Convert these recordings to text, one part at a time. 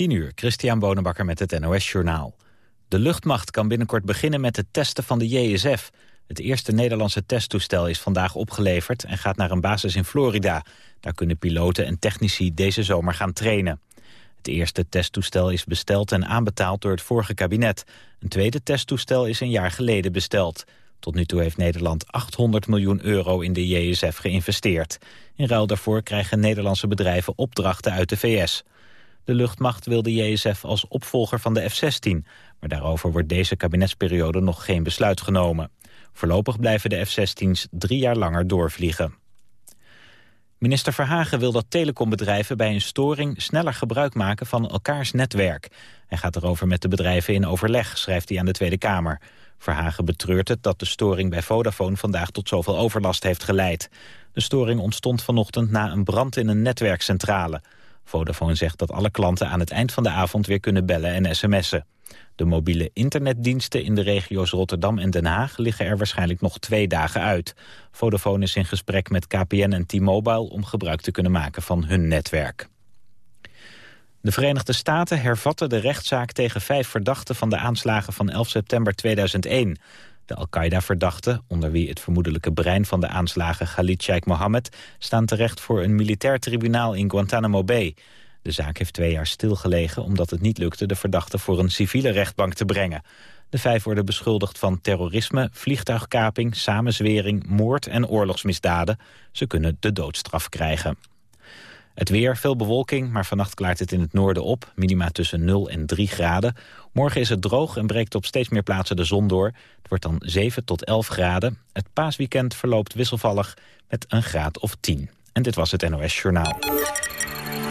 10 uur, Christian Bonenbakker met het NOS Journaal. De luchtmacht kan binnenkort beginnen met het testen van de JSF. Het eerste Nederlandse testtoestel is vandaag opgeleverd... en gaat naar een basis in Florida. Daar kunnen piloten en technici deze zomer gaan trainen. Het eerste testtoestel is besteld en aanbetaald door het vorige kabinet. Een tweede testtoestel is een jaar geleden besteld. Tot nu toe heeft Nederland 800 miljoen euro in de JSF geïnvesteerd. In ruil daarvoor krijgen Nederlandse bedrijven opdrachten uit de VS. De luchtmacht wil de JSF als opvolger van de F-16. Maar daarover wordt deze kabinetsperiode nog geen besluit genomen. Voorlopig blijven de F-16's drie jaar langer doorvliegen. Minister Verhagen wil dat telecombedrijven bij een storing sneller gebruik maken van elkaars netwerk. Hij gaat erover met de bedrijven in overleg, schrijft hij aan de Tweede Kamer. Verhagen betreurt het dat de storing bij Vodafone vandaag tot zoveel overlast heeft geleid. De storing ontstond vanochtend na een brand in een netwerkcentrale. Vodafone zegt dat alle klanten aan het eind van de avond weer kunnen bellen en sms'en. De mobiele internetdiensten in de regio's Rotterdam en Den Haag liggen er waarschijnlijk nog twee dagen uit. Vodafone is in gesprek met KPN en T-Mobile om gebruik te kunnen maken van hun netwerk. De Verenigde Staten hervatten de rechtszaak tegen vijf verdachten van de aanslagen van 11 september 2001. De Al-Qaeda-verdachten, onder wie het vermoedelijke brein van de aanslagen Khalid Sheikh Mohammed, staan terecht voor een militair tribunaal in Guantanamo Bay. De zaak heeft twee jaar stilgelegen omdat het niet lukte de verdachten voor een civiele rechtbank te brengen. De vijf worden beschuldigd van terrorisme, vliegtuigkaping, samenzwering, moord en oorlogsmisdaden. Ze kunnen de doodstraf krijgen. Het weer, veel bewolking, maar vannacht klaart het in het noorden op. Minima tussen 0 en 3 graden. Morgen is het droog en breekt op steeds meer plaatsen de zon door. Het wordt dan 7 tot 11 graden. Het paasweekend verloopt wisselvallig met een graad of 10. En dit was het NOS Journaal.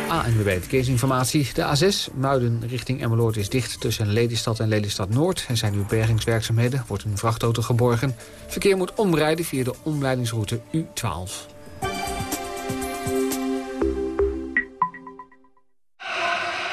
ANWB Verkeersinformatie. De A6 Muiden richting Emmeloord is dicht tussen Lelystad en Lelystad Noord. Er zijn nu bergingswerkzaamheden, wordt een vrachtauto geborgen. Verkeer moet omrijden via de omleidingsroute U12.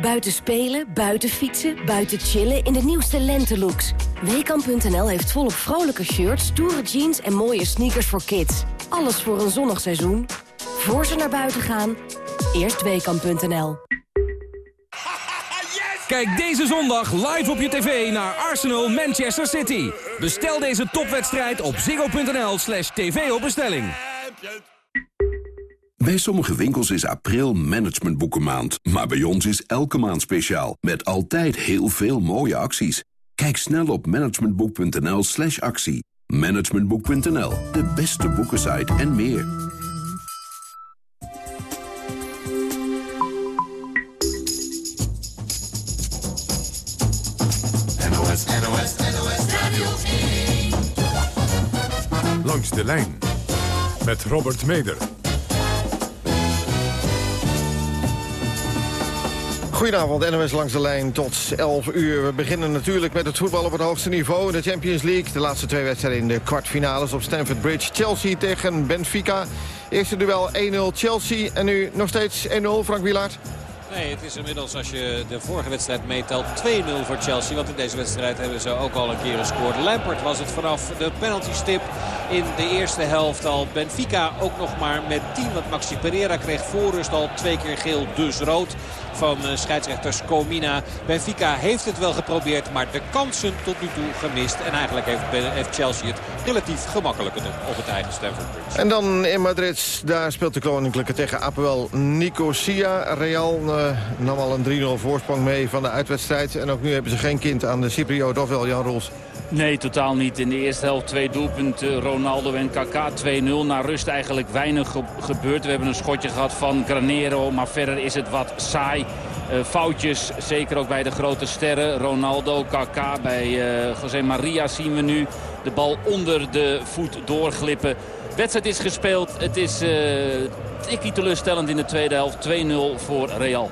Buiten spelen, buiten fietsen, buiten chillen in de nieuwste lentelooks. Weekamp.nl heeft volop vrolijke shirts, stoere jeans en mooie sneakers voor kids. Alles voor een zonnig seizoen. Voor ze naar buiten gaan, eerst Weekamp.nl. Kijk deze zondag live op je tv naar Arsenal Manchester City. Bestel deze topwedstrijd op ziggo.nl slash tv op bestelling. Bij sommige winkels is april managementboekenmaand. Maar bij ons is elke maand speciaal. Met altijd heel veel mooie acties. Kijk snel op managementboek.nl slash actie. Managementboek.nl, de beste boekensite en meer. NOS, NOS, NOS Radio 1. Langs de lijn met Robert Meder. Goedenavond, NOS langs de lijn tot 11 uur. We beginnen natuurlijk met het voetbal op het hoogste niveau. De Champions League, de laatste twee wedstrijden in de kwartfinales op Stamford Bridge. Chelsea tegen Benfica. Eerste duel 1-0 Chelsea en nu nog steeds 1-0 Frank Wielaert. Nee, het is inmiddels als je de vorige wedstrijd meetelt 2-0 voor Chelsea. Want in deze wedstrijd hebben ze ook al een keer gescoord. Lampert was het vanaf de penaltystip in de eerste helft al. Benfica ook nog maar met 10. Want Maxi Pereira kreeg voorrust al twee keer geel, dus rood van eh, scheidsrechter Scomina. Benfica heeft het wel geprobeerd, maar de kansen tot nu toe gemist. En eigenlijk heeft, Chelsea het relatief gemakkelijker op het eigen Stamford Bridge. En dan in Madrid, daar speelt de Koninklijke tegen Apoel Nicosia. Real uh, nam al een 3-0 voorsprong mee van de uitwedstrijd. En ook nu hebben ze geen kind aan de Cypriot, of wel Jan Roels? Nee, totaal niet. In de eerste helft twee doelpunten. Ronaldo en Kaká 2-0. Na rust eigenlijk weinig gebeurd. We hebben een schotje gehad van Granero. Maar verder is het wat saai. Uh, foutjes, zeker ook bij de grote sterren. Ronaldo, Kaká, bij uh, José Maria zien we nu de bal onder de voet doorglippen. Wedstrijd is gespeeld. Het is uh, tikkie teleurstellend in de tweede helft. 2-0 voor Real.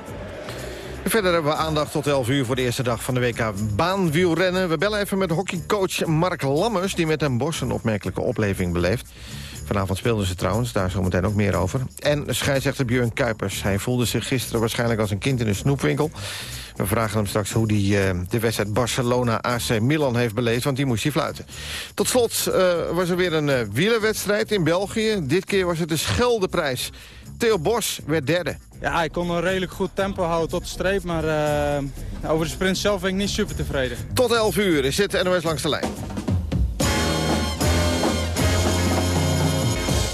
Verder hebben we aandacht tot 11 uur voor de eerste dag van de WK baanwielrennen. We bellen even met hockeycoach Mark Lammers... die met een Bos een opmerkelijke opleving beleeft. Vanavond speelden ze trouwens, daar zometeen ook meer over. En scheidsrechter Björn Kuipers. Hij voelde zich gisteren waarschijnlijk als een kind in een snoepwinkel. We vragen hem straks hoe hij uh, de wedstrijd Barcelona-AC Milan heeft beleefd... want die moest hij fluiten. Tot slot uh, was er weer een uh, wielerwedstrijd in België. Dit keer was het de Scheldeprijs. Theo Bos werd derde. Ja, hij kon een redelijk goed tempo houden tot de streep... maar over de sprint zelf ben ik niet super tevreden. Tot 11 uur is dit NOS langs de lijn.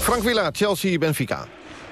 Frank Villa, Chelsea, Benfica.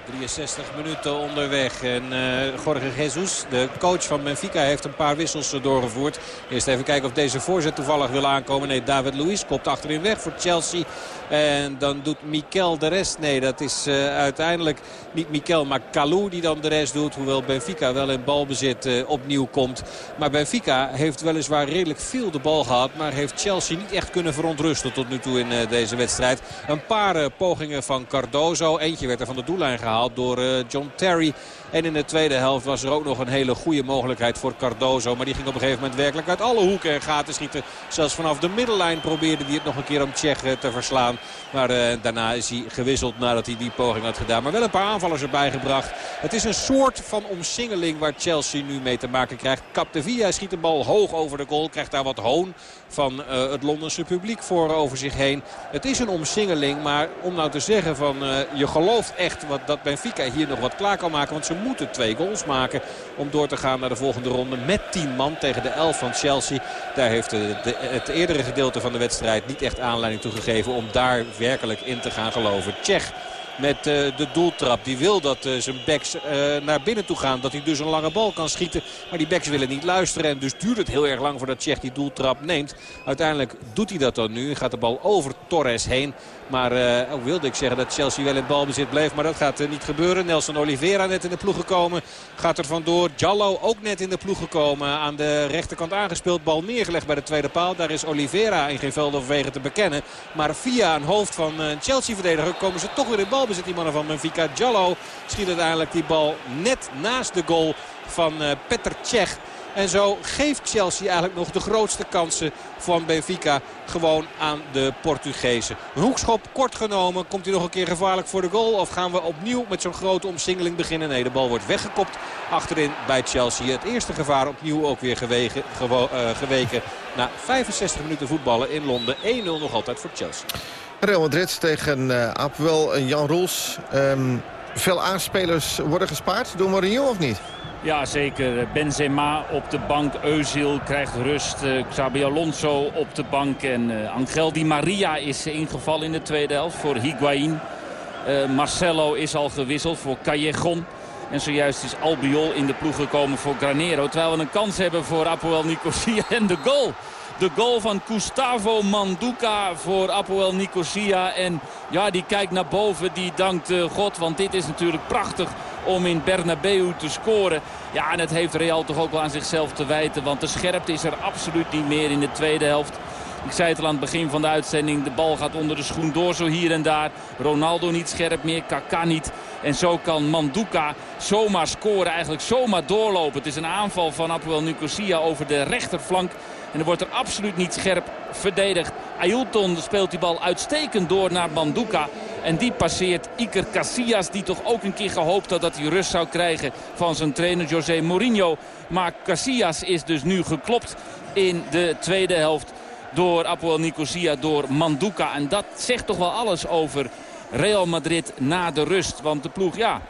63 minuten onderweg. En uh, Jorge Jesus, de coach van Benfica, heeft een paar wissels doorgevoerd. Eerst even kijken of deze voorzet toevallig wil aankomen. Nee, David Luiz kopt achterin weg voor Chelsea. En dan doet Mikel de rest. Nee, dat is uh, uiteindelijk niet Mikel, maar Kalou die dan de rest doet. Hoewel Benfica wel in balbezit uh, opnieuw komt. Maar Benfica heeft weliswaar redelijk veel de bal gehad. Maar heeft Chelsea niet echt kunnen verontrusten tot nu toe in deze wedstrijd. Een paar pogingen van Cardozo. Eentje werd er van de doellijn gehaald door John Terry. En in de tweede helft was er ook nog een hele goede mogelijkheid voor Cardozo. Maar die ging op een gegeven moment werkelijk uit alle hoeken en gaten schieten. Zelfs vanaf de middellijn probeerde hij het nog een keer om Tsjech te verslaan. Maar uh, daarna is hij gewisseld nadat hij die poging had gedaan. Maar wel een paar aanvallers erbij gebracht. Het is een soort van omsingeling waar Chelsea nu mee te maken krijgt. Capdevia schiet de bal hoog over de goal. Krijgt daar wat hoon van uh, het Londense publiek voor over zich heen. Het is een omsingeling. Maar om nou te zeggen van je gelooft echt wat, dat Benfica hier nog wat klaar kan maken. Want ze moeten twee goals maken om door te gaan naar de volgende ronde. Met 10 man tegen de 11 van Chelsea. Daar heeft het eerdere gedeelte van de wedstrijd niet echt aanleiding toe gegeven om daar werkelijk in te gaan geloven. Tsjech met uh, de doeltrap. Die wil dat uh, zijn backs uh, naar binnen toe gaan. Dat hij dus een lange bal kan schieten. Maar die backs willen niet luisteren. En dus duurt het heel erg lang voordat Tsjech die doeltrap neemt. Uiteindelijk doet hij dat dan nu. Gaat de bal over Torres heen. Maar uh, wilde ik zeggen dat Chelsea wel in balbezit bleef. Maar dat gaat niet gebeuren. Nelson Oliveira net in de ploeg gekomen. Gaat er vandoor. Jallo ook net in de ploeg gekomen. Aan de rechterkant aangespeeld. Bal neergelegd bij de tweede paal. Daar is Oliveira in geen velden of wegen te bekennen. Maar via een hoofd van Chelsea-verdediger komen ze toch weer in balbezit. Die mannen van Benfica. Jallo schiet uiteindelijk die bal net naast de goal van uh, Petr Cech. En zo geeft Chelsea eigenlijk nog de grootste kansen van Benfica gewoon aan de Portugezen. Een hoekschop kort genomen. Komt hij nog een keer gevaarlijk voor de goal? Of gaan we opnieuw met zo'n grote omsingeling beginnen? Nee, de bal wordt weggekopt achterin bij Chelsea. Het eerste gevaar opnieuw ook weer gewegen, gewo, uh, geweken. Na 65 minuten voetballen in Londen. 1-0 nog altijd voor Chelsea. Real Madrid tegen uh, en Jan Roels. Um, veel aanspelers worden gespaard door Mourinho of niet? Ja, zeker. Benzema op de bank. Özil krijgt rust. Uh, Xabi Alonso op de bank. En uh, Angel Di Maria is ingevallen in de tweede helft voor Higuain. Marcelo is al gewisseld voor Callejon. En zojuist is Albiol in de ploeg gekomen voor Granero. Terwijl we een kans hebben voor Apoel Nicosia en de goal. De goal van Gustavo Manduca voor Apoel Nicosia. En ja, die kijkt naar boven, die dankt uh, God. Want dit is natuurlijk prachtig om in Bernabeu te scoren. Ja, en het heeft Real toch ook wel aan zichzelf te wijten. Want de scherpte is er absoluut niet meer in de tweede helft. Ik zei het al aan het begin van de uitzending. De bal gaat onder de schoen door zo hier en daar. Ronaldo niet scherp meer, Kaká niet. En zo kan Manduka zomaar scoren, eigenlijk zomaar doorlopen. Het is een aanval van Apoel Nicosia over de rechterflank. En er wordt er absoluut niet scherp verdedigd. Ailton speelt die bal uitstekend door naar Manduka. En die passeert Iker Casillas, die toch ook een keer gehoopt had dat hij rust zou krijgen van zijn trainer José Mourinho. Maar Casillas is dus nu geklopt in de tweede helft door Apoel Nicosia, door Manduka. En dat zegt toch wel alles over Real Madrid na de rust. Want de ploeg, ja,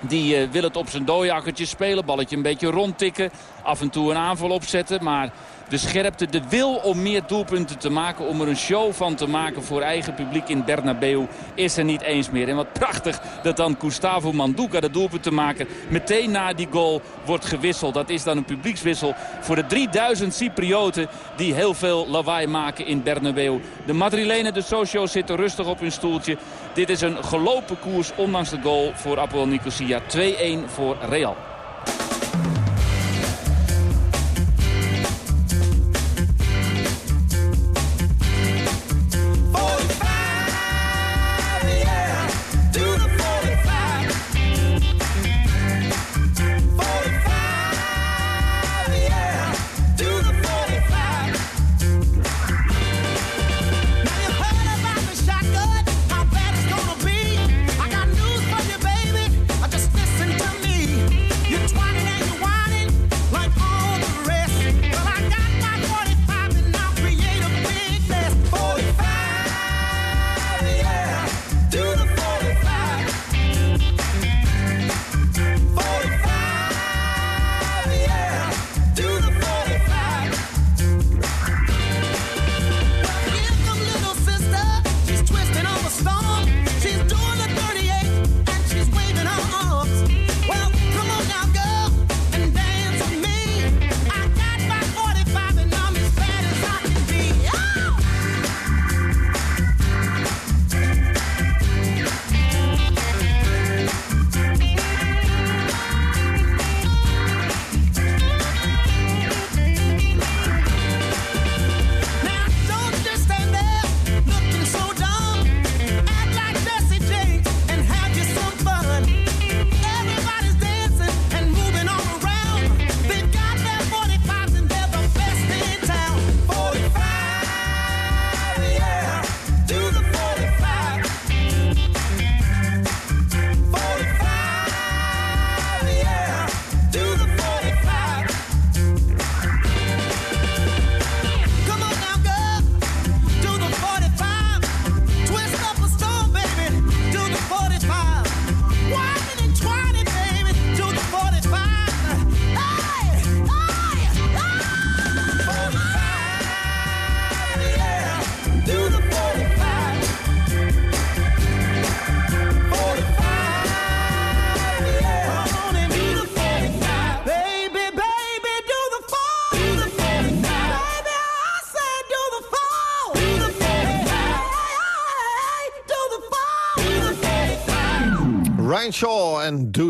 die uh, wil het op zijn dooiakkertje spelen. Balletje een beetje rondtikken. Af en toe een aanval opzetten. Maar de scherpte, de wil om meer doelpunten te maken... om er een show van te maken voor eigen publiek in Bernabeu... is er niet eens meer. En wat prachtig dat dan Gustavo Manduca de doelpunt te maken... meteen na die goal wordt gewisseld. Dat is dan een publiekswissel voor de 3000 Cyprioten... die heel veel lawaai maken in Bernabeu. De Madrilenen, de Socio's, zitten rustig op hun stoeltje. Dit is een gelopen koers, ondanks de goal voor Apoel Nicosia. 2-1 voor Real.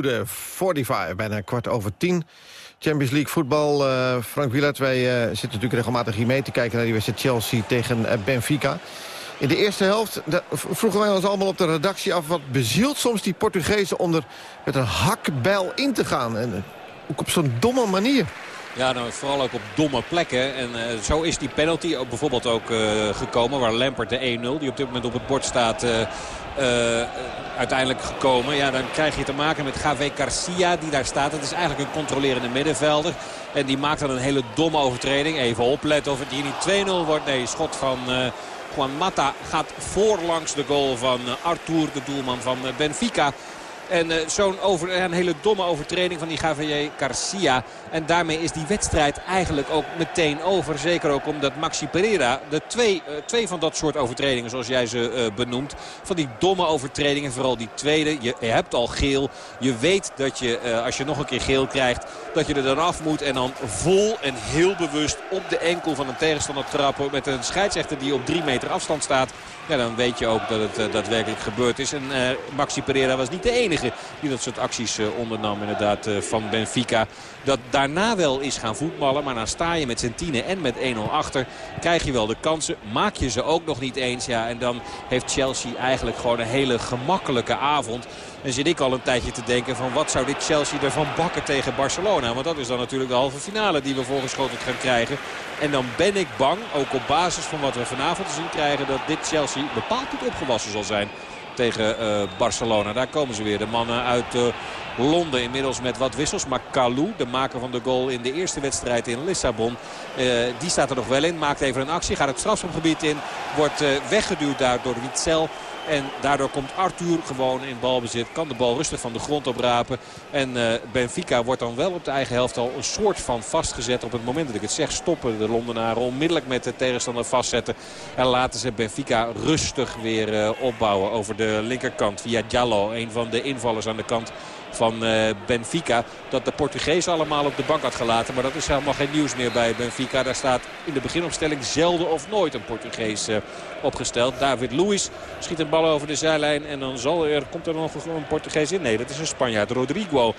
The 45. Bijna kwart over tien. Champions League voetbal. Uh, Frank Wieland, wij uh, zitten natuurlijk regelmatig hier mee te kijken... naar die wedstrijd Chelsea tegen uh, Benfica. In de eerste helft vroegen wij ons allemaal op de redactie af... wat bezielt soms die Portugezen om er met een hakbijl in te gaan. En ook op zo'n domme manier. Ja, nou, vooral ook op domme plekken. En uh, zo is die penalty ook bijvoorbeeld ook uh, gekomen. Waar Lampert de 1-0, die op dit moment op het bord staat, uh, uiteindelijk gekomen. Ja, dan krijg je te maken met Gave Garcia die daar staat. Het is eigenlijk een controlerende middenvelder. En die maakt dan een hele domme overtreding. Even opletten of het hier niet 2-0 wordt. Nee, schot van... Juan Mata gaat voorlangs de goal van Artur, de doelman van Benfica. En uh, zo'n een hele domme overtreding van die Javier Garcia. En daarmee is die wedstrijd eigenlijk ook meteen over. Zeker ook omdat Maxi Pereira de twee, uh, twee van dat soort overtredingen zoals jij ze uh, benoemt. Van die domme overtredingen, vooral die tweede. Je, je hebt al geel. Je weet dat je als je nog een keer geel krijgt dat je er dan af moet. En dan vol en heel bewust op de enkel van een tegenstander trappen. Met een scheidsrechter die op drie meter afstand staat. Ja, dan weet je ook dat het daadwerkelijk gebeurd is. En Maxi Pereira was niet de enige die dat soort acties uh, ondernam inderdaad uh, van Benfica. Dat daarna wel is gaan voetballen. Maar dan sta je met z'n tienen en met 1-0 achter. Krijg je wel de kansen. Maak je ze ook nog niet eens. Ja, en dan heeft Chelsea eigenlijk gewoon een hele gemakkelijke avond. En zit ik al een tijdje te denken van wat zou dit Chelsea ervan bakken tegen Barcelona. Want dat is dan natuurlijk de halve finale die we voorgeschoteld gaan krijgen. En dan ben ik bang, ook op basis van wat we vanavond te zien krijgen... dat dit Chelsea bepaald niet opgewassen zal zijn tegen uh, Barcelona. Daar komen ze weer. De mannen uit uh, Londen inmiddels met wat wissels. Maar Kalou, de maker van de goal in de eerste wedstrijd in Lissabon. Uh, die staat er nog wel in. Maakt even een actie. Gaat het strafschopgebied in. Wordt weggeduwd daar door Witzel. En daardoor komt Arthur gewoon in balbezit. Kan de bal rustig van de grond oprapen. En uh, Benfica wordt dan wel op de eigen helft al een soort van vastgezet. Op het moment dat ik het zeg stoppen de Londenaren onmiddellijk met de tegenstander vastzetten. En laten ze Benfica rustig weer uh, opbouwen over de linkerkant. Via Diallo, een van de invallers aan de kant van uh, Benfica. Dat de Portugees allemaal op de bank had gelaten. Maar dat is helemaal geen nieuws meer bij Benfica. Daar staat in de beginopstelling zelden of nooit een Portugees uh, opgesteld. David Luiz schiet een bal over de zijlijn. En dan zal er, komt er nog een Portugees in. Nee, dat is een Spanjaard. Rodrigo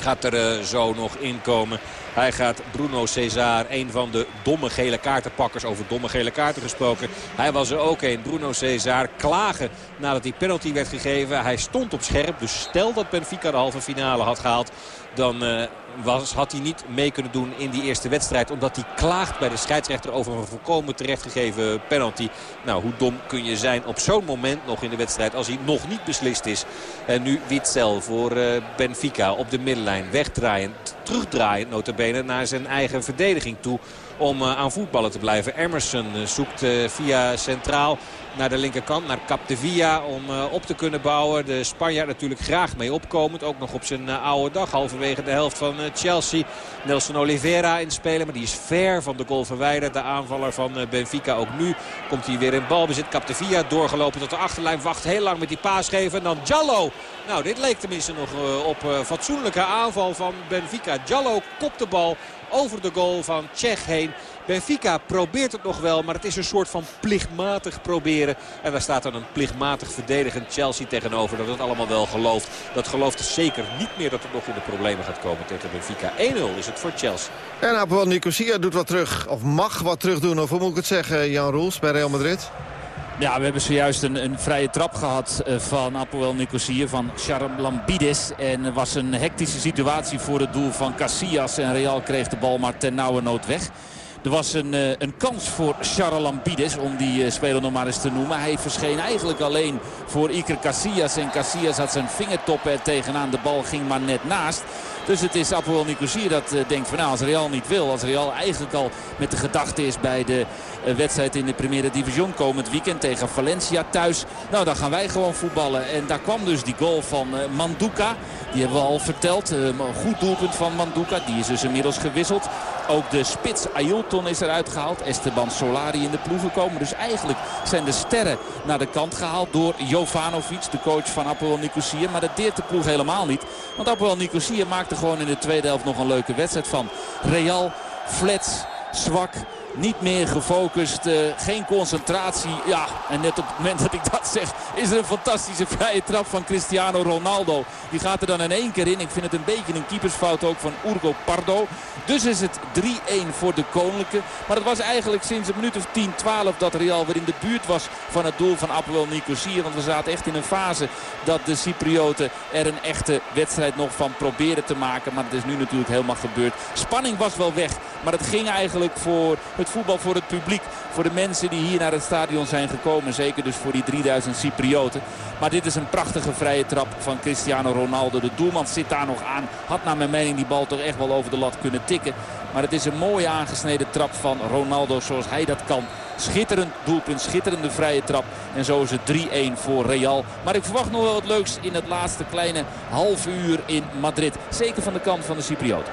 gaat er uh, zo nog inkomen. Hij gaat Bruno Cesar, een van de domme gele kaartenpakkers, over domme gele kaarten gesproken. Hij was er ook een. Bruno Cesar klagen nadat die penalty werd gegeven. Hij stond op scherp, dus stel dat Benfica de halve finale had gehaald dan uh, was, had hij niet mee kunnen doen in die eerste wedstrijd. Omdat hij klaagt bij de scheidsrechter over een volkomen terechtgegeven penalty. Nou, hoe dom kun je zijn op zo'n moment nog in de wedstrijd als hij nog niet beslist is. En nu Witzel voor uh, Benfica op de middenlijn. Wegdraaiend, terugdraaiend notabene naar zijn eigen verdediging toe om uh, aan voetballen te blijven. Emerson zoekt uh, via centraal naar de linkerkant, naar Capdevia om op te kunnen bouwen. De Spanjaard natuurlijk graag mee opkomend. Ook nog op zijn oude dag, halverwege de helft van Chelsea. Nelson Oliveira inspelen, maar die is ver van de goal verwijderd. De aanvaller van Benfica ook nu komt hij weer in balbezit. Capdevia doorgelopen tot de achterlijn, wacht heel lang met die paas geven. En dan Jallo. Nou, dit leek tenminste nog op fatsoenlijke aanval van Benfica. Jallo kopt de bal over de goal van Tsjech heen. Benfica probeert het nog wel, maar het is een soort van plichtmatig proberen. En daar staat dan een plichtmatig verdedigend Chelsea tegenover dat het allemaal wel gelooft. Dat gelooft zeker niet meer dat het nog in de problemen gaat komen tegen Benfica. 1-0 is het voor Chelsea. En Apoel Nicosia doet wat terug, of mag wat terug doen, of hoe moet ik het zeggen, Jan Roels bij Real Madrid? Ja, we hebben zojuist een, een vrije trap gehad uh, van Apoel Nicosia, van Charlambides. En er was een hectische situatie voor het doel van Casillas. En Real kreeg de bal maar ten nauwe nood weg. Er was een, uh, een kans voor Charalambides om die uh, speler nog maar eens te noemen. Hij verscheen eigenlijk alleen voor Iker Casillas. En Casillas had zijn vingertop er tegenaan. De bal ging maar net naast. Dus het is Apoel Nicosia dat denkt van nou als Real niet wil. Als Real eigenlijk al met de gedachte is bij de wedstrijd in de Primera Division komend weekend tegen Valencia thuis. Nou dan gaan wij gewoon voetballen. En daar kwam dus die goal van uh, Manduka. Die hebben we al verteld. een goed doelpunt van Manduka. Die is dus inmiddels gewisseld. Ook de spits Ailton is eruit gehaald. Esteban Solari in de ploeg gekomen. Dus eigenlijk zijn de sterren naar de kant gehaald door Jovanovic, de coach van Apoel Nicosia. Maar dat deert de ploeg helemaal niet. Want Apoel Nicosia maakte gewoon in de tweede helft nog een leuke wedstrijd van. Real, flats, zwak. Niet meer gefocust, uh, geen concentratie. Ja, en net op het moment dat ik dat zeg is er een fantastische vrije trap van Cristiano Ronaldo. Die gaat er dan in één keer in. Ik vind het een beetje een keepersfout ook van Urgo Pardo. Dus is het 3-1 voor de Koninklijke. Maar het was eigenlijk sinds een minuut of 10, 12 dat Real weer in de buurt was van het doel van Apoel Nicosia. Want we zaten echt in een fase dat de Cyprioten er een echte wedstrijd nog van proberen te maken. Maar het is nu natuurlijk helemaal gebeurd. Spanning was wel weg. Maar het ging eigenlijk voor het voetbal, voor het publiek. Voor de mensen die hier naar het stadion zijn gekomen. Zeker dus voor die 3000 Cyprioten. Maar dit is een prachtige vrije trap van Cristiano Ronaldo. De doelman zit daar nog aan. Had naar mijn mening die bal toch echt wel over de lat kunnen tikken. Maar het is een mooie aangesneden trap van Ronaldo zoals hij dat kan. Schitterend doelpunt, schitterende vrije trap. En zo is het 3-1 voor Real. Maar ik verwacht nog wel wat leuks in het laatste kleine half uur in Madrid. Zeker van de kant van de Cyprioten.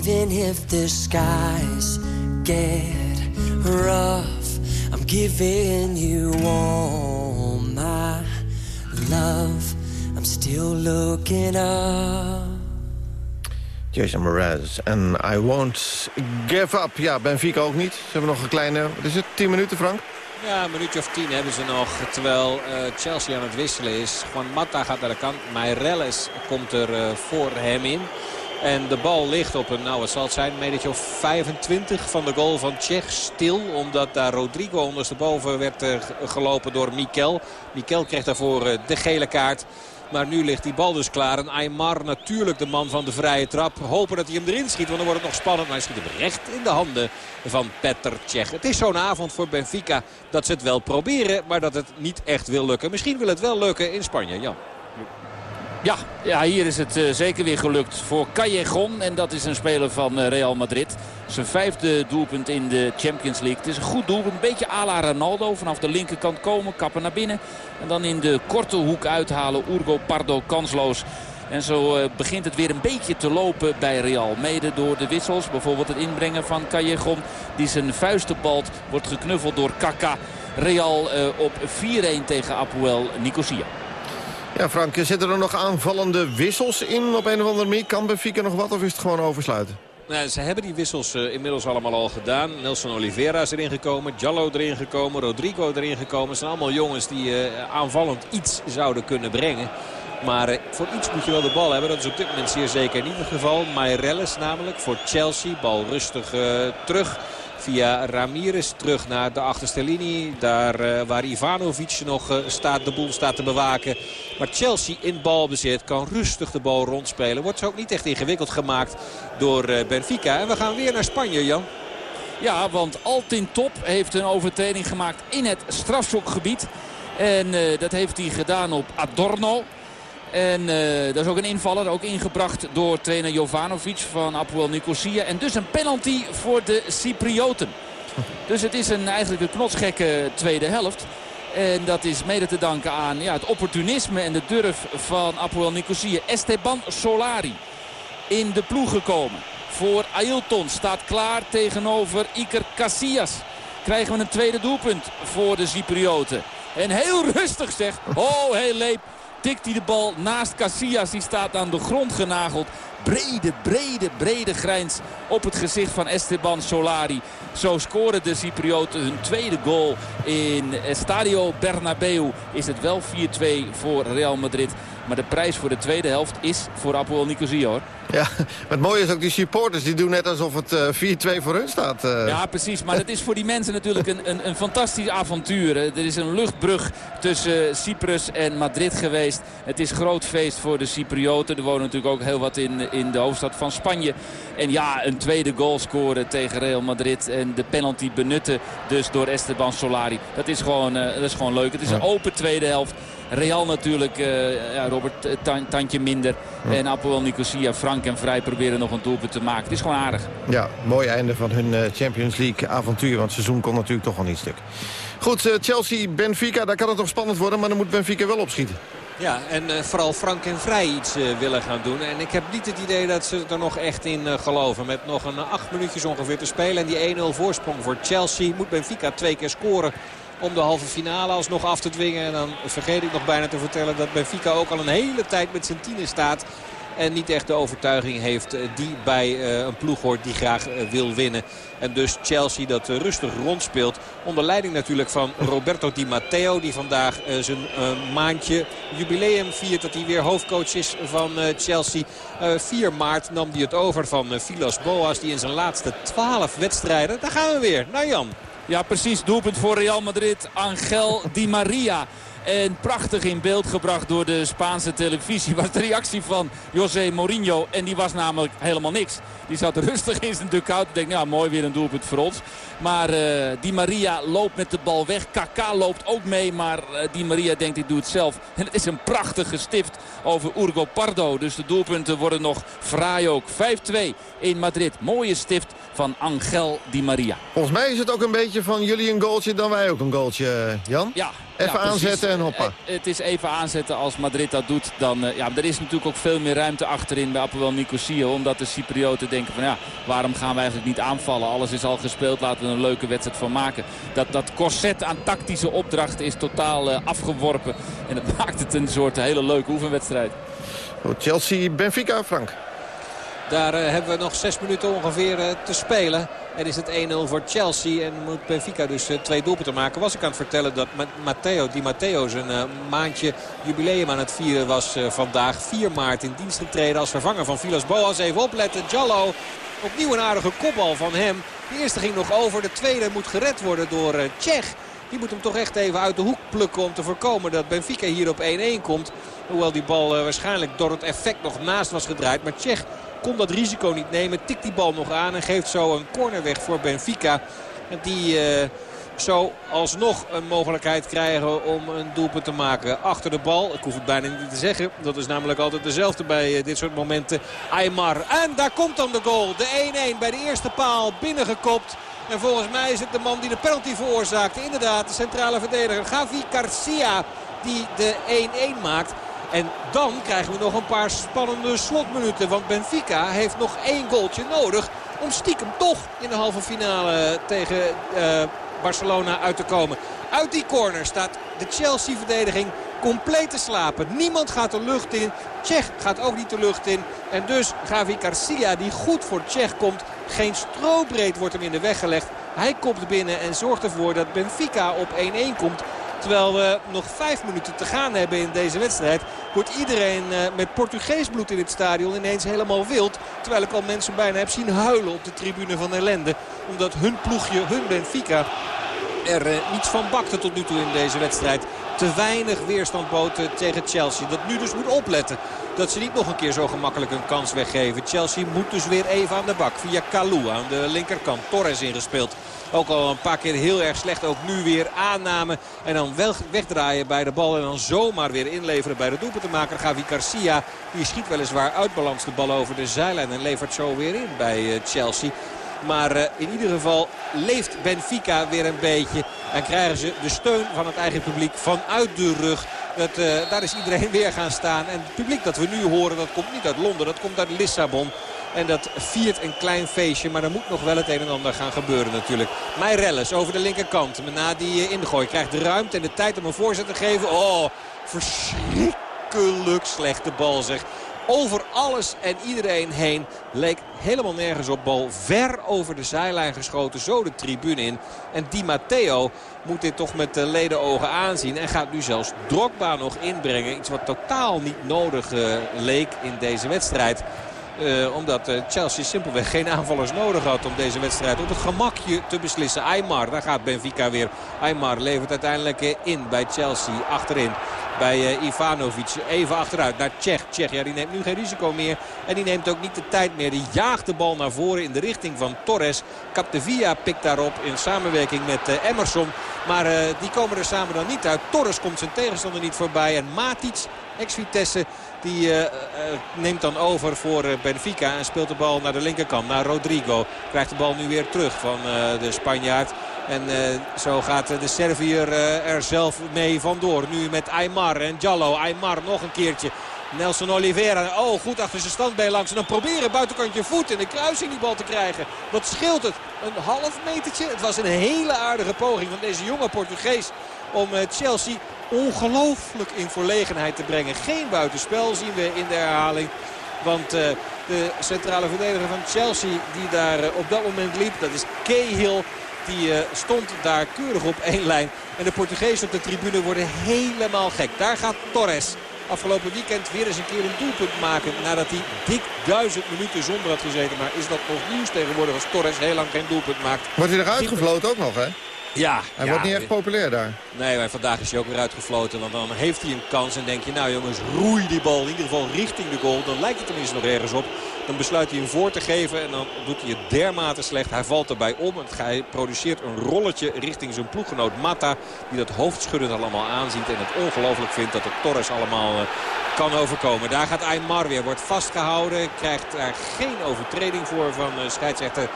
Even if the skies get rough. I'm giving you all my love. I'm still looking up. Jason Mraz en I Won't Give Up. Ja, Benfica ook niet. Ze hebben nog een kleine, wat is het, 10 minuten Frank? Ja, een minuutje of tien hebben ze nog. Terwijl eh, Chelsea aan het wisselen is. Juan Mata gaat naar de kant. Meireles komt er eh, voor hem in. En de bal ligt op een, nou wat zal het zijn, metertje of 25 van de goal van Tsjech. Stil, omdat daar Rodrigo ondersteboven werd eh, gelopen door Mikel. Mikel kreeg daarvoor eh, de gele kaart. Maar nu ligt die bal dus klaar. En Aymar natuurlijk de man van de vrije trap. Hopen dat hij hem erin schiet, want dan wordt het nog spannend. Maar hij schiet hem recht in de handen van Petr Cech. Het is zo'n avond voor Benfica dat ze het wel proberen, maar dat het niet echt wil lukken. Misschien wil het wel lukken in Spanje, Jan. Ja, ja, hier is het uh, zeker weer gelukt voor Callejon. En dat is een speler van uh, Real Madrid. Zijn vijfde doelpunt in de Champions League. Het is een goed doelpunt. Een beetje à la Ronaldo. Vanaf de linkerkant komen, kappen naar binnen. En dan in de korte hoek uithalen. Urgo Pardo kansloos. En zo uh, begint het weer een beetje te lopen bij Real. Mede door de wissels. Bijvoorbeeld het inbrengen van Callejon. Die zijn vuisten balt. Wordt geknuffeld door Kaka. Real op 4-1 tegen Apoel Nicosia. Ja, Frank, zitten er nog aanvallende wissels in op een of andere manier? Kan Benfica nog wat of is het gewoon oversluiten? Nou, ze hebben die wissels uh, inmiddels allemaal al gedaan. Nelson Oliveira is erin gekomen. Giallo erin gekomen. Rodrigo erin gekomen. Het zijn allemaal jongens die uh, aanvallend iets zouden kunnen brengen. Maar uh, voor iets moet je wel de bal hebben. Dat is op dit moment zeer zeker niet het geval. Mairelles namelijk voor Chelsea. Bal rustig terug via Ramirez terug naar de achterste linie. Daar uh, waar Ivanovic nog uh, staat, de boel staat te bewaken. Maar Chelsea in balbezit kan rustig de bal rondspelen. Wordt zo ook niet echt ingewikkeld gemaakt door uh, Benfica. En we gaan weer naar Spanje, Jan. Ja, want Altin Top heeft een overtreding gemaakt in het strafschokgebied. En dat heeft hij gedaan op Adorno. En uh, dat is ook een invaller, ook ingebracht door trainer Jovanovic van Apoel Nicosia. En dus een penalty voor de Cyprioten. Dus het is een, eigenlijk een knotsgekke tweede helft. En dat is mede te danken aan ja, het opportunisme en de durf van Apoel Nicosia. Esteban Solari in de ploeg gekomen. Voor Ailton staat klaar tegenover Iker Casillas. Krijgen we een tweede doelpunt voor de Cyprioten. En heel rustig zeg. Oh, heel leep tikt hij de bal naast Casillas. Die staat aan de grond genageld. Brede, brede, brede grijns op het gezicht van Esteban Solari. Zo scoren de Cyprioten hun tweede goal in Stadio Bernabeu. Is het wel 4-2 voor Real Madrid. Maar de prijs voor de tweede helft is voor Apoel Nicosia hoor. Ja, maar het mooie is ook die supporters. Die doen net alsof het uh, 4-2 voor hun staat. Uh. Ja, precies. Maar het is voor die mensen natuurlijk een, een, een fantastisch avontuur. Er is een luchtbrug tussen Cyprus en Madrid geweest. Het is groot feest voor de Cyprioten. Er wonen natuurlijk ook heel wat in, in de hoofdstad van Spanje. En ja, een tweede goal scoren tegen Real Madrid. En de penalty benutten dus door Esteban Solari. Dat is gewoon, uh, dat is gewoon leuk. Het is een open tweede helft. Real natuurlijk, uh, ja, Robert, een tandje minder. Ja. En Apoel Nicosia, frank en vrij proberen nog een doelpunt te maken. Het is gewoon aardig. Ja, mooi einde van hun Champions League avontuur. Want het seizoen kon natuurlijk toch al niet stuk. Goed, uh, Chelsea-Benfica, daar kan het nog spannend worden. Maar dan moet Benfica wel opschieten. Ja, en uh, vooral frank en vrij iets uh, willen gaan doen. En ik heb niet het idee dat ze er nog echt in uh, geloven. Met nog een acht minuutjes ongeveer te spelen. En die 1-0 voorsprong voor Chelsea moet Benfica twee keer scoren om de halve finale alsnog af te dwingen. En dan vergeet ik nog bijna te vertellen dat Benfica ook al een hele tijd met zijn tienen staat. En niet echt de overtuiging heeft die bij uh, een ploeg hoort die graag uh, wil winnen. En dus Chelsea dat rustig rondspeelt. Onder leiding natuurlijk van Roberto Di Matteo. Die vandaag zijn maandje jubileum viert. Dat hij weer hoofdcoach is van Chelsea. 4 maart nam hij het over van Filas Boas. Die in zijn laatste 12 wedstrijden. Daar gaan we weer. Naar Jan. Ja, precies. Doelpunt voor Real Madrid. Angel Di Maria. En prachtig in beeld gebracht door de Spaanse televisie was de reactie van José Mourinho. En die was namelijk helemaal niks. Die zat rustig in zijn dugout. Ik denk, nou mooi weer een doelpunt voor ons. Maar uh, Di Maria loopt met de bal weg. Kaká loopt ook mee. Maar uh, Di Maria denkt, ik doe het zelf. En het is een prachtige stift over Urgo Pardo. Dus de doelpunten worden nog fraai ook. 5-2 in Madrid. Mooie stift van Angel Di Maria. Volgens mij is het ook een beetje van jullie een goaltje, dan wij ook een goaltje, Jan. Ja. Even ja, aanzetten en hoppa. Het is even aanzetten als Madrid dat doet. Dan, uh, ja, er is natuurlijk ook veel meer ruimte achterin bij Apoel Nicosia. Omdat de Cyprioten denken van ja, waarom gaan we eigenlijk niet aanvallen? Alles is al gespeeld, laten we er een leuke wedstrijd van maken. Dat, dat corset aan tactische opdrachten is totaal uh, afgeworpen. En dat maakt het een soort hele leuke oefenwedstrijd. Chelsea-Benfica, Frank. Daar uh, hebben we nog zes minuten ongeveer uh, te spelen. En is het 1-0 voor Chelsea. En moet Benfica dus uh, twee doelpunten maken. Was ik aan het vertellen dat Matteo, Di Matteo zijn maandje jubileum aan het vieren was vandaag. 4 maart in dienst getreden als vervanger van Vilas Boas. Even opletten. Jallo. Opnieuw een aardige kopbal van hem. De eerste ging nog over. De tweede moet gered worden door Tsjech. Die moet hem toch echt even uit de hoek plukken om te voorkomen dat Benfica hier op 1-1 komt. Hoewel die bal waarschijnlijk door het effect nog naast was gedraaid. Maar Tsjech kon dat risico niet nemen. Tikt die bal nog aan en geeft zo een corner weg voor Benfica. Die zo alsnog een mogelijkheid krijgen om een doelpunt te maken. Achter de bal, ik hoef het bijna niet te zeggen. Dat is namelijk altijd dezelfde bij eh, dit soort momenten. Aymar. En daar komt dan de goal. De 1-1 bij de eerste paal binnengekopt. En volgens mij is het de man die de penalty veroorzaakte. Inderdaad, de centrale verdediger Gavi Garcia die de 1-1 maakt. En dan krijgen we nog een paar spannende slotminuten. Want Benfica heeft nog één goaltje nodig om stiekem toch in de halve finale tegen uh, Barcelona uit te komen. Uit die corner staat de Chelsea-verdediging compleet te slapen. Niemand gaat de lucht in. Tsjech gaat ook niet de lucht in. En dus Gavi Garcia, die goed voor Tsjech komt. Geen strobreed wordt hem in de weg gelegd. Hij komt binnen en zorgt ervoor dat Benfica op 1-1 komt. Terwijl we nog vijf minuten te gaan hebben in deze wedstrijd... wordt iedereen eh, met Portugees bloed in het stadion ineens helemaal wild. Terwijl ik al mensen bijna heb zien huilen op de tribune van ellende. Omdat hun ploegje, hun Benfica, er uh, niets van bakte tot nu toe in deze wedstrijd. Te weinig weerstand boten tegen Chelsea. Dat nu dus moet opletten. Dat ze niet nog een keer zo gemakkelijk een kans weggeven. Chelsea moet dus weer even aan de bak. Via Kalou aan de linkerkant. Torres ingespeeld. Ook al een paar keer heel erg slecht. Ook nu weer aanname. En dan wegdraaien bij de bal. En dan zomaar weer inleveren bij de doelpuntenmaker. Gavi Garcia. Die schiet weliswaar uitbalans de bal over de zijlijn. En levert zo weer in bij eh, Chelsea. Maar uh, in ieder geval leeft Benfica weer een beetje. En krijgen ze de steun van het eigen publiek vanuit de rug. Dat, uh, daar is iedereen weer gaan staan. En het publiek dat we nu horen, dat komt niet uit Londen. Dat komt uit Lissabon. En dat viert een klein feestje. Maar er moet nog wel het een en ander gaan gebeuren natuurlijk. Meirelles over de linkerkant. Na die uh, ingooi krijgt de ruimte en de tijd om een voorzet te geven. Oh, verschrikkelijk slechte bal zeg over alles en iedereen heen. Leek helemaal nergens op bal. Ver over de zijlijn geschoten. Zo de tribune in. En Di Matteo moet dit toch met ledenogen aanzien. En gaat nu zelfs Drogba nog inbrengen. Iets wat totaal niet nodig uh, leek in deze wedstrijd. Uh, omdat uh, Chelsea simpelweg geen aanvallers nodig had om deze wedstrijd op het gemakje te beslissen. Aymar, daar gaat Benfica weer. Aymar levert uiteindelijk in bij Chelsea achterin bij uh, Ivanovic. Even achteruit naar Tsjech. Tsjech die neemt nu geen risico meer. En die neemt ook niet de tijd meer. Die jaagt de bal naar voren in de richting van Torres. Capdevia pikt daarop in samenwerking met uh, Emerson. Maar uh, die komen er samen dan niet uit. Torres komt zijn tegenstander niet voorbij. En Matic, ex-Vitesse, die uh, uh, neemt dan over voor Benfica. En speelt de bal naar de linkerkant, naar Rodrigo. Krijgt de bal nu weer terug van de Spanjaard. En zo gaat de Servier uh, er zelf mee vandoor. Nu met Aymar en Jallo. Aymar nog een keertje. Nelson Oliveira. Oh, goed achter zijn standbeen langs. En dan proberen buitenkantje voet in de kruising die bal te krijgen. Wat scheelt het? Een half metertje. Het was een hele aardige poging van deze jonge Portugees. Om Chelsea ongelooflijk in verlegenheid te brengen. Geen buitenspel zien we in de herhaling. Want uh, de centrale verdediger van Chelsea die daar uh, op dat moment liep. Dat is Cahill. Die uh, stond daar keurig op één lijn. En de Portugezen op de tribune worden helemaal gek. Daar gaat Torres afgelopen weekend weer eens een keer een doelpunt maken. Nadat hij dik duizend minuten zonder had gezeten. Maar is dat nog nieuws tegenwoordig als Torres heel lang geen doelpunt maakt. Wordt hij eruit ook nog hè? Ja. Hij ja, wordt niet echt populair daar. Nee, maar vandaag is hij ook weer uitgefloten. Want dan heeft hij een kans en denk je, nou jongens, roei die bal in ieder geval richting de goal. Dan lijkt het tenminste nog ergens op. Dan besluit hij hem voor te geven en dan doet hij het dermate slecht. Hij valt erbij om. Hij produceert een rolletje richting zijn ploeggenoot Mata. Die dat hoofdschuddend allemaal aanziet en het ongelooflijk vindt dat het Torres allemaal uh, kan overkomen. Daar gaat Aymar weer, wordt vastgehouden. Krijgt daar geen overtreding voor van uh, scheidsrechter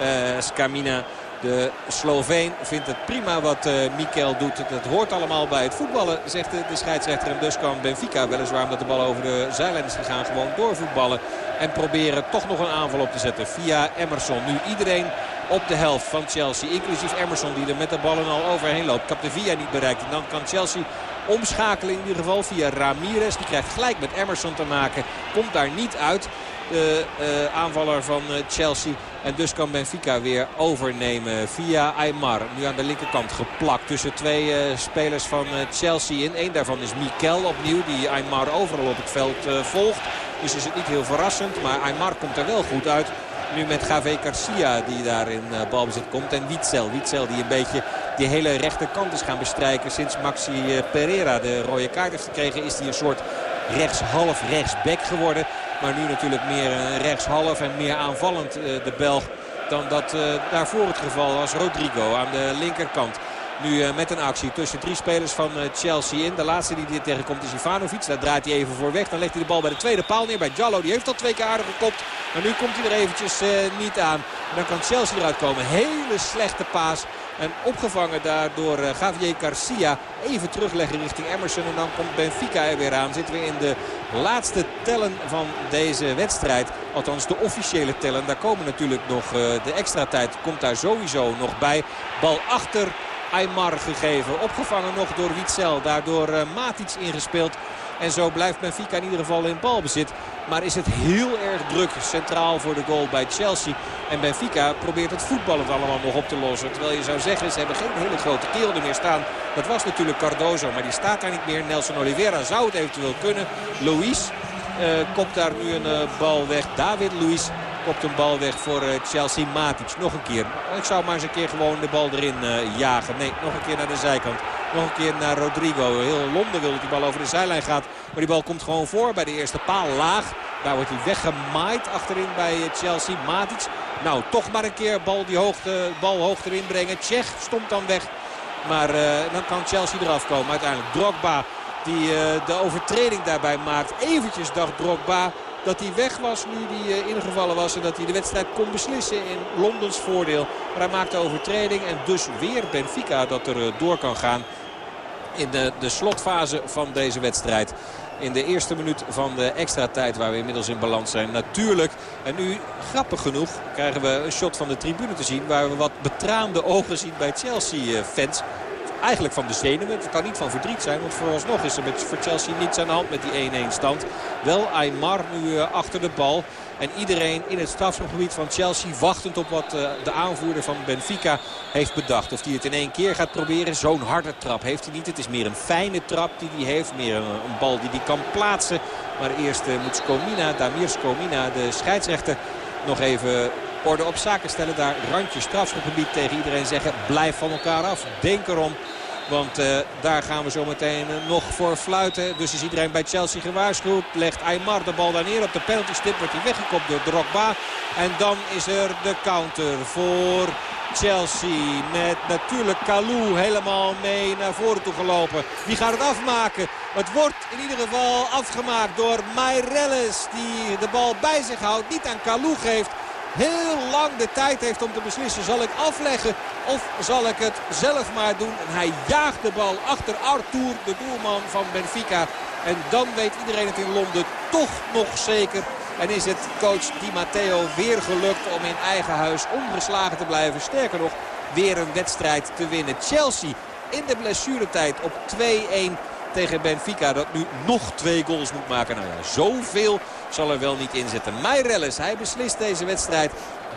uh, Scamina. De Sloveen vindt het prima wat uh, Mikel doet. Dat hoort allemaal bij het voetballen, zegt de, scheidsrechter. En dus kan Benfica weliswaar omdat de bal over de zijlijn is gegaan gewoon doorvoetballen. En proberen toch nog een aanval op te zetten via Emerson. Nu iedereen op de helft van Chelsea. Inclusief Emerson die er met de ballen al overheen loopt. Capdevia niet bereikt. En dan kan Chelsea omschakelen in ieder geval via Ramirez. Die krijgt gelijk met Emerson te maken. Komt daar niet uit. De uh, aanvaller van uh, Chelsea. En dus kan Benfica weer overnemen via Aymar. Nu aan de linkerkant geplakt tussen twee spelers van Chelsea in. Eén daarvan is Mikel opnieuw die Aymar overal op het veld volgt. Dus is het niet heel verrassend. Maar Aymar komt er wel goed uit. Nu met Gave Garcia die daar in balbezit komt. En Witzel. Witzel die een beetje die hele rechterkant is gaan bestrijken. Sinds Maxi Pereira de rode kaart heeft gekregen is hij een soort rechtshalf rechtsback geworden. Maar nu natuurlijk meer rechtshalf en meer aanvallend de Belg dan dat daarvoor het geval was. Rodrigo aan de linkerkant. Nu eh, met een actie tussen drie spelers van eh, Chelsea in. De laatste die dit tegenkomt is Ivanovic. Daar draait hij even voor weg. Dan legt hij de bal bij de tweede paal neer bij Jallo. Die heeft al twee keer aardig gekopt. Maar nu komt hij er eventjes eh, niet aan. En dan kan Chelsea eruit komen. Hele slechte paas. En opgevangen daardoor Javier Garcia. Even terugleggen richting Emerson. En dan komt Benfica er weer aan. Zitten we in de laatste tellen van deze wedstrijd. Althans de officiële tellen. Daar komen natuurlijk nog de extra tijd. Komt daar sowieso nog bij. Bal achter Aymar gegeven. Opgevangen nog door Witzel. Daardoor uh, Matic ingespeeld. En zo blijft Benfica in ieder geval in balbezit. Maar is het heel erg druk centraal voor de goal bij Chelsea. En Benfica probeert het voetballen allemaal nog op te lossen. Terwijl je zou zeggen, ze hebben geen hele grote keel er meer staan. Dat was natuurlijk Cardozo, maar die staat daar niet meer. Nelson Oliveira zou het eventueel kunnen. Luis uh, kopt daar nu een uh, bal weg. David Luiz Kopt een bal weg voor eh, Chelsea Matic. Nog een keer. Ik zou maar eens een keer gewoon de bal erin eh, jagen. Nee, nog een keer naar de zijkant. Nog een keer naar Rodrigo. Heel Londen wil dat die bal over de zijlijn gaat. Maar die bal komt gewoon voor bij de eerste paal laag. Daar wordt hij weggemaaid achterin bij eh, Chelsea. Matic. Nou, toch maar een keer bal, die hoogte, bal hoog erin brengen. Tsjech stond dan weg. Maar dan kan Chelsea eraf komen. Uiteindelijk Drogba die de overtreding daarbij maakt. Eventjes dacht Drogba dat hij weg was nu hij eh, ingevallen was. En dat hij de wedstrijd kon beslissen in Londens voordeel. Maar hij maakte overtreding en dus weer Benfica dat er eh, door kan gaan in de, de slotfase van deze wedstrijd. In de eerste minuut van de extra tijd waar we inmiddels in balans zijn. Natuurlijk. En nu, grappig genoeg, krijgen we een shot van de tribune te zien. Waar we wat betraande ogen zien bij Chelsea-fans eigenlijk van de zenuwen. Het kan niet van verdriet zijn, want vooralsnog is er met, voor Chelsea niets aan de hand met die 1-1 stand. Wel Aymar nu uh, achter de bal. En iedereen in het strafschopgebied van Chelsea wachtend op wat uh, de aanvoerder van Benfica heeft bedacht. Of hij het in één keer gaat proberen. Zo'n harde trap heeft hij niet. Het is meer een fijne trap die hij heeft. Meer een, bal die hij kan plaatsen. Maar eerst uh, moet Skomina, Damir Skomina, de scheidsrechter, nog even orde op zaken stellen. Daar randje strafschopgebied tegen iedereen zeggen. Blijf van elkaar af. Denk erom. Want uh, daar gaan we zo meteen uh, nog voor fluiten. Dus is iedereen bij Chelsea gewaarschuwd. Legt Aymar de bal daar neer op de penalty stip. Wordt hij weggekopt door Drogba. En dan is er de counter voor Chelsea. Met natuurlijk Kalou helemaal mee naar voren toe gelopen. Die gaat het afmaken. Het wordt in ieder geval afgemaakt door Mairelles. Die de bal bij zich houdt. Niet aan Kalou geeft heel lang de tijd heeft om te beslissen. Zal ik afleggen of zal ik het zelf maar doen? En hij jaagt de bal achter Arthur, de doelman van Benfica. En dan weet iedereen het in Londen toch nog zeker. En is het coach Di Matteo weer gelukt om in eigen huis ongeslagen te blijven. Sterker nog, weer een wedstrijd te winnen. Chelsea in de blessuretijd op 2-1 tegen Benfica. Dat nu nog twee goals moet maken. Nou ja, zoveel zal er wel niet in zitten. Hij beslist deze wedstrijd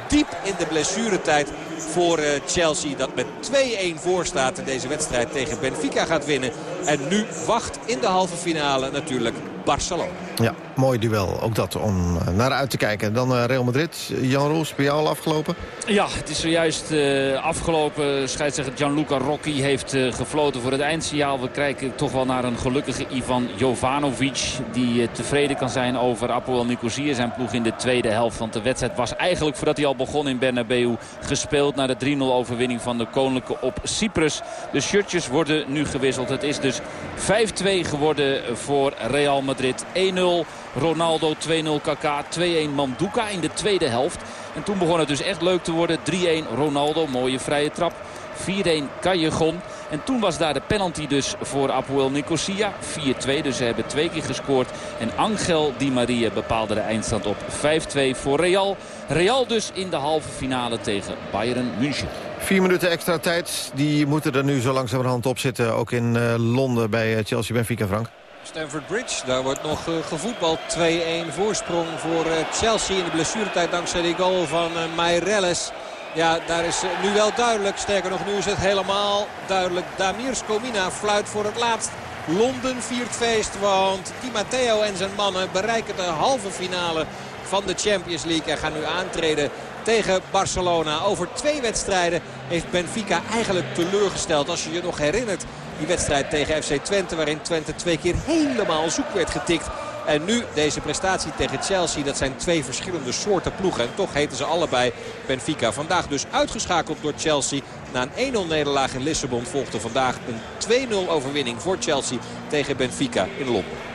diep in de blessuretijd voor eh, Chelsea. Dat met 2-1 voor staat in deze wedstrijd tegen Benfica gaat winnen. En nu wacht in de halve finale natuurlijk Barcelona. Ja, mooi duel. Ook dat om eh, naar uit te kijken. Dan uh, Real Madrid. Jan Roos, bij jou al afgelopen? Ja, het is zojuist uh, afgelopen. Scheidsrechter Gianluca Rocchi heeft uh, gefloten voor het eindsignaal. We kijken toch wel naar een gelukkige Ivan Jovanovic. Die tevreden kan zijn over Apoel Nicosia. Zijn ploeg in de tweede helft. Want de wedstrijd was eigenlijk voordat hij al begon in Bernabeu gespeeld. Naar de 3-0 overwinning van de Koninklijke op Cyprus. De shirtjes worden nu gewisseld. Het is dus 5-2 geworden voor Real Madrid. 1-0 Ronaldo, 2-0 KK, 2-1 Manduka in de tweede helft. En toen begon het dus echt leuk te worden. 3-1 Ronaldo, mooie vrije trap. 4-1 Callejon. En toen was daar de penalty dus voor Apoel Nicosia. 4-2, dus ze hebben twee keer gescoord. En Angel Di Maria bepaalde de eindstand op 5-2 voor Real. Real dus in de halve finale tegen Bayern München. Vier minuten extra tijd. Die moeten er nu zo langzamerhand op zitten. Ook in uh, Londen bij uh, Chelsea Benfica, Frank. Stamford Bridge, daar wordt nog uh, gevoetbald. 2-1 voorsprong voor Chelsea in de blessuretijd dankzij die goal van uh, Mairelles. Ja, daar is nu wel duidelijk. Sterker nog, nu is het helemaal duidelijk. Damir Skomina fluit voor het laatst. Londen viert feest, want Di Matteo en zijn mannen bereiken de halve finale van de Champions League. En gaan nu aantreden tegen Barcelona. Over twee wedstrijden heeft Benfica eigenlijk teleurgesteld. Als je je nog herinnert, die wedstrijd tegen FC Twente... waarin Twente twee keer helemaal zoek werd getikt En nu deze prestatie tegen Chelsea. Dat zijn twee verschillende soorten ploegen. En toch heten ze allebei Benfica. Vandaag dus uitgeschakeld door Chelsea. Na een 1-0 nederlaag in Lissabon volgde vandaag een 2-0 overwinning voor Chelsea tegen Benfica in Londen.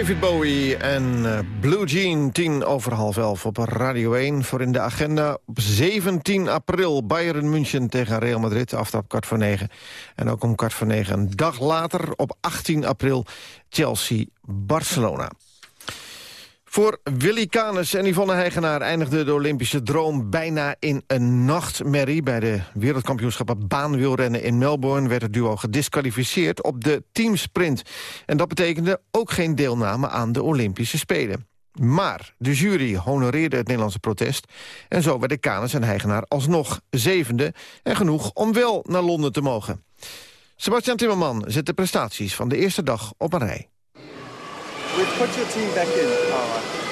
David Bowie en uh, Blue Jean, 10 over half elf op Radio 1. Voor in de agenda op 17 april Bayern München tegen Real Madrid. Aftrap kwart voor negen. En ook om kwart voor negen een dag later op 18 april Chelsea-Barcelona. Voor Willy Canes en Yvonne Heigenaar eindigde de Olympische droom bijna in een nachtmerrie. Bij de wereldkampioenschappen baanwielrennen in Melbourne werd het duo gedisqualificeerd op de teamsprint. En dat betekende ook geen deelname aan de Olympische Spelen. Maar de jury honoreerde het Nederlandse protest... en zo werden Canes en Heigenaar alsnog zevende... en genoeg om wel naar Londen te mogen. Sebastian Timmerman zet de prestaties van de eerste dag op een rij. We've put your team back in,